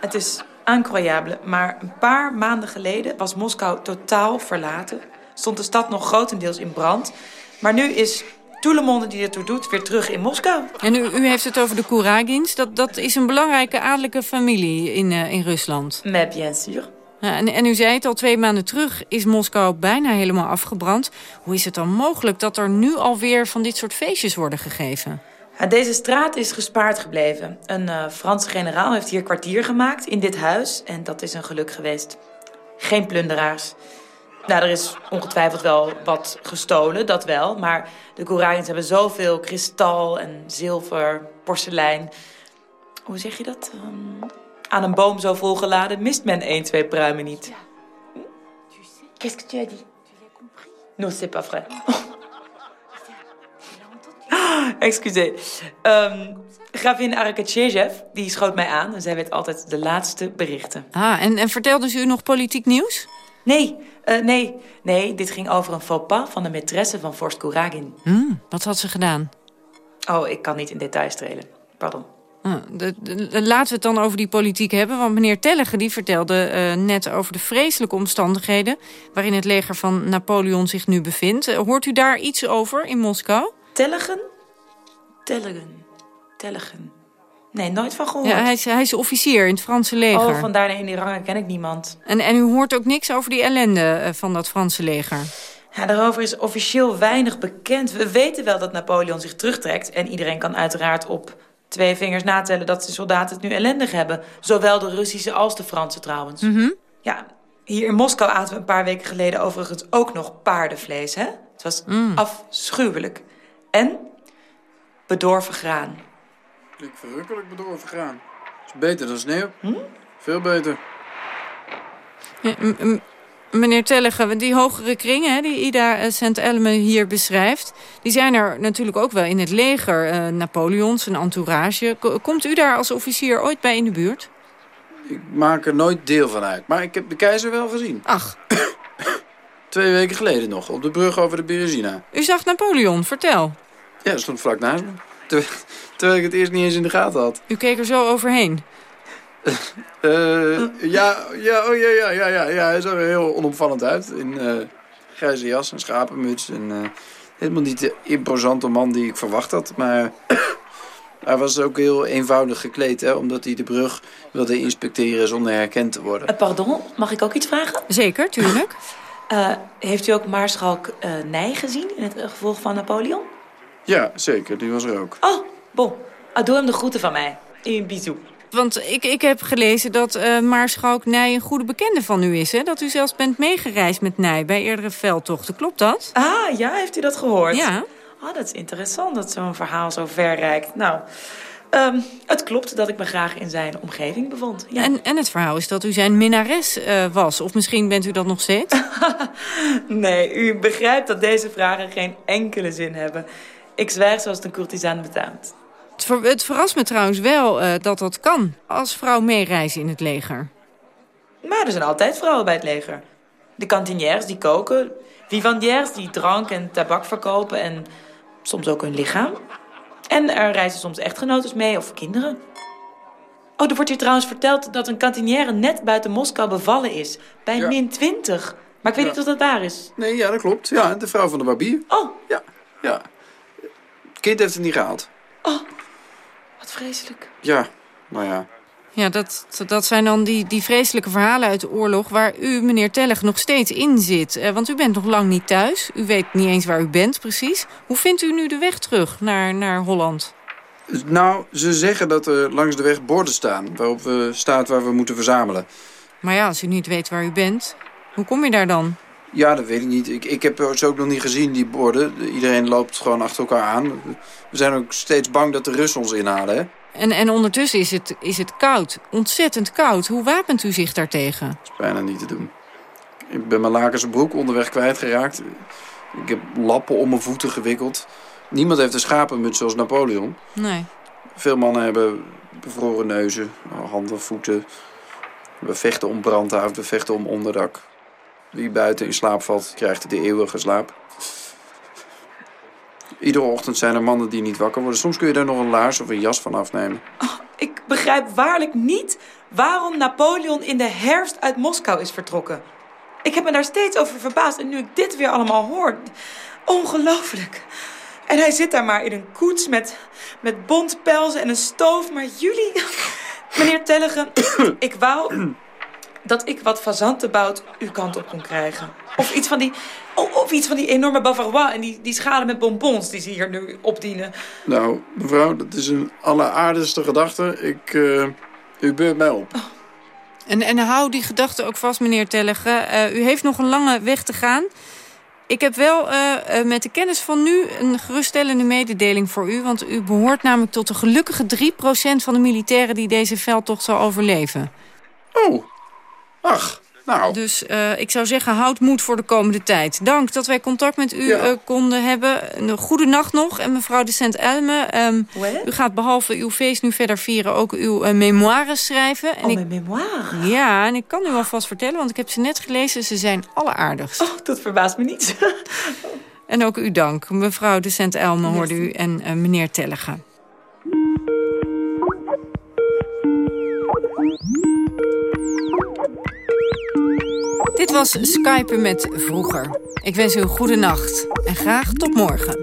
Het is incroyable. Maar een paar maanden geleden was Moskou totaal verlaten. Stond de stad nog grotendeels in brand. Maar nu is tout le monde die ertoe doet weer terug in Moskou. En u, u heeft het over de Kouragins. Dat, dat is een belangrijke adellijke familie in, uh, in Rusland. Mais bien sûr. Ja, en, en u zei het al twee maanden terug is Moskou bijna helemaal afgebrand. Hoe is het dan mogelijk dat er nu alweer van dit soort feestjes worden gegeven? Deze straat is gespaard gebleven. Een uh, Franse generaal heeft hier kwartier gemaakt in dit huis. En dat is een geluk geweest. Geen plunderaars. Nou, er is ongetwijfeld wel wat gestolen, dat wel. Maar de Koeraniërs hebben zoveel kristal en zilver, porselein. Hoe zeg je dat? Um, aan een boom zo volgeladen mist men één, twee pruimen niet. Qu'est-ce que tu as dit? Non, c'est pas vrai. Excuseer. Um, gravin Arakachejev, die schoot mij aan. En zij weet altijd de laatste berichten. Ah, en, en vertelde ze u nog politiek nieuws? Nee, uh, nee, nee, dit ging over een faux pas van de maîtresse van vorst Kuragin. Hmm, wat had ze gedaan? Oh, ik kan niet in details treden. Pardon. De, laten we het dan over die politiek hebben. Want meneer Tellege die vertelde uh, net over de vreselijke omstandigheden... waarin het leger van Napoleon zich nu bevindt. Uh, hoort u daar iets over in Moskou? Tellegen? Tellegen. Tellegen. Nee, nooit van gehoord. Ja, hij, is, hij is officier in het Franse leger. Oh, vandaar in die rangen ken ik niemand. En, en u hoort ook niks over die ellende uh, van dat Franse leger? Ja, daarover is officieel weinig bekend. We weten wel dat Napoleon zich terugtrekt. En iedereen kan uiteraard op twee vingers natellen dat de soldaten het nu ellendig hebben. Zowel de Russische als de Franse trouwens. Mm -hmm. Ja, hier in Moskou aten we een paar weken geleden overigens ook nog paardenvlees, hè? Het was mm. afschuwelijk. En bedorven graan. Ik verrukkelijk bedorven graan. is beter dan sneeuw. Hm? Veel beter. Ja, meneer Tellege, die hogere kringen die Ida St. Elme hier beschrijft... die zijn er natuurlijk ook wel in het leger. Uh, Napoleon, zijn entourage. Komt u daar als officier ooit bij in de buurt? Ik maak er nooit deel van uit. Maar ik heb de keizer wel gezien. Ach. Twee weken geleden nog, op de brug over de Berezina. U zag Napoleon, vertel. Ja, dat stond vlak naast me. Terwijl ik het eerst niet eens in de gaten had. U keek er zo overheen? uh, ja, ja, oh, ja, ja, ja, ja, ja, hij zag er heel onopvallend uit. In uh, grijze jas en schapenmuts. En, uh, helemaal niet de imposante man die ik verwacht had. Maar hij was ook heel eenvoudig gekleed. Hè, omdat hij de brug wilde inspecteren zonder herkend te worden. pardon, mag ik ook iets vragen? Zeker, tuurlijk. heeft u ook Maarschalk Nij gezien in het gevolg van Napoleon? Ja, zeker. Die was er ook. Oh, bon. Ah, doe hem de groeten van mij. Een bisou. Want ik, ik heb gelezen dat uh, Maarschalk Nij een goede bekende van u is. Hè? Dat u zelfs bent meegereisd met Nij bij eerdere veldtochten. Klopt dat? Ah, ja, heeft u dat gehoord? Ja. Oh, dat is interessant dat zo'n verhaal zo ver reikt. Nou, um, het klopt dat ik me graag in zijn omgeving bevond. Ja. En, en het verhaal is dat u zijn minnares uh, was. Of misschien bent u dat nog steeds? nee, u begrijpt dat deze vragen geen enkele zin hebben. Ik zwijg zoals een courtisaan betaamt. Het, ver, het verrast me trouwens wel uh, dat dat kan als vrouw meereizen in het leger. Maar er zijn altijd vrouwen bij het leger. De kantinières die koken, vivandières die drank en tabak verkopen en soms ook hun lichaam. En er reizen soms echtgenotes mee of kinderen. Oh, er wordt hier trouwens verteld dat een kantinière net buiten Moskou bevallen is. Bij Ja. min 20. Maar ik weet Ja. niet of dat waar is. Nee, ja, dat klopt. Ja, de vrouw van de barbier. Oh, Ja, ja. Het kind heeft het niet gehaald. wat vreselijk. Ja, nou ja. Ja, dat, dat zijn dan die, die vreselijke verhalen uit de oorlog... waar u, meneer Tellig, nog steeds in zit. Eh, want u bent nog lang niet thuis. U weet niet eens waar u bent, precies. Hoe vindt u nu de weg terug naar, naar Holland? Nou, ze zeggen dat er langs de weg borden staan... waarop we staat waar we moeten verzamelen. Maar ja, als u niet weet waar u bent, hoe kom je daar dan? Ja, dat weet ik niet. Ik, ik heb ze ook nog niet gezien, die borden. Iedereen loopt gewoon achter elkaar aan. We zijn ook steeds bang dat de Russen ons inhalen, hè? En, en ondertussen is het, is het koud. Ontzettend koud. Hoe wapent u zich daartegen? Dat is bijna niet te doen. Ik ben mijn lakense broek onderweg kwijtgeraakt. Ik heb lappen om mijn voeten gewikkeld. Niemand heeft een schapenmuts zoals Napoleon. Nee. Veel mannen hebben bevroren neuzen, handen, voeten. We vechten om brandhout, we vechten om onderdak. Wie buiten in slaap valt, krijgt de eeuwige slaap. Iedere ochtend zijn er mannen die niet wakker worden. Soms kun je daar nog een laars of een jas van afnemen. Ik begrijp waarlijk niet waarom Napoleon in de herfst uit Moskou is vertrokken. Ik heb me daar steeds over verbaasd en nu ik dit weer allemaal hoor... Ongelooflijk. En hij zit daar maar in een koets met, met bontpelzen en een stoof. Maar jullie... Meneer Tellegen, ik wou dat ik wat fazantenbout uw kant op kon krijgen. Of iets van die, of, of iets van die enorme Bavarois en die, die schalen met bonbons die ze hier nu opdienen. Nou, mevrouw, dat is een alleraardigste gedachte. Ik, eh, u beurt mij op. En, en hou die gedachte ook vast, meneer Tellege. Eh, u heeft nog een lange weg te gaan. Ik heb wel eh, eh, met de kennis van nu een geruststellende mededeling voor u. Want u behoort namelijk tot de gelukkige 3% van de militairen... die deze veldtocht zal overleven. Oh, ach, Nou. Dus uh, ik zou zeggen, houd moed voor de komende tijd. Dank dat wij contact met u ja. uh, konden hebben. Een goede nacht nog. En mevrouw de Sint-Elme, um, u gaat behalve uw feest nu verder vieren... ook uw uh, memoires schrijven. En oh, ik, mijn memoires? Ja, en ik kan u alvast vertellen, want ik heb ze net gelezen. Ze zijn alleraardigst. Oh, dat verbaast me niet. en ook u dank. Mevrouw de Sint-Elme hoorde u en uh, meneer Tellega. Dit was Skypen met Vroeger. Ik wens u een goede nacht en graag tot morgen.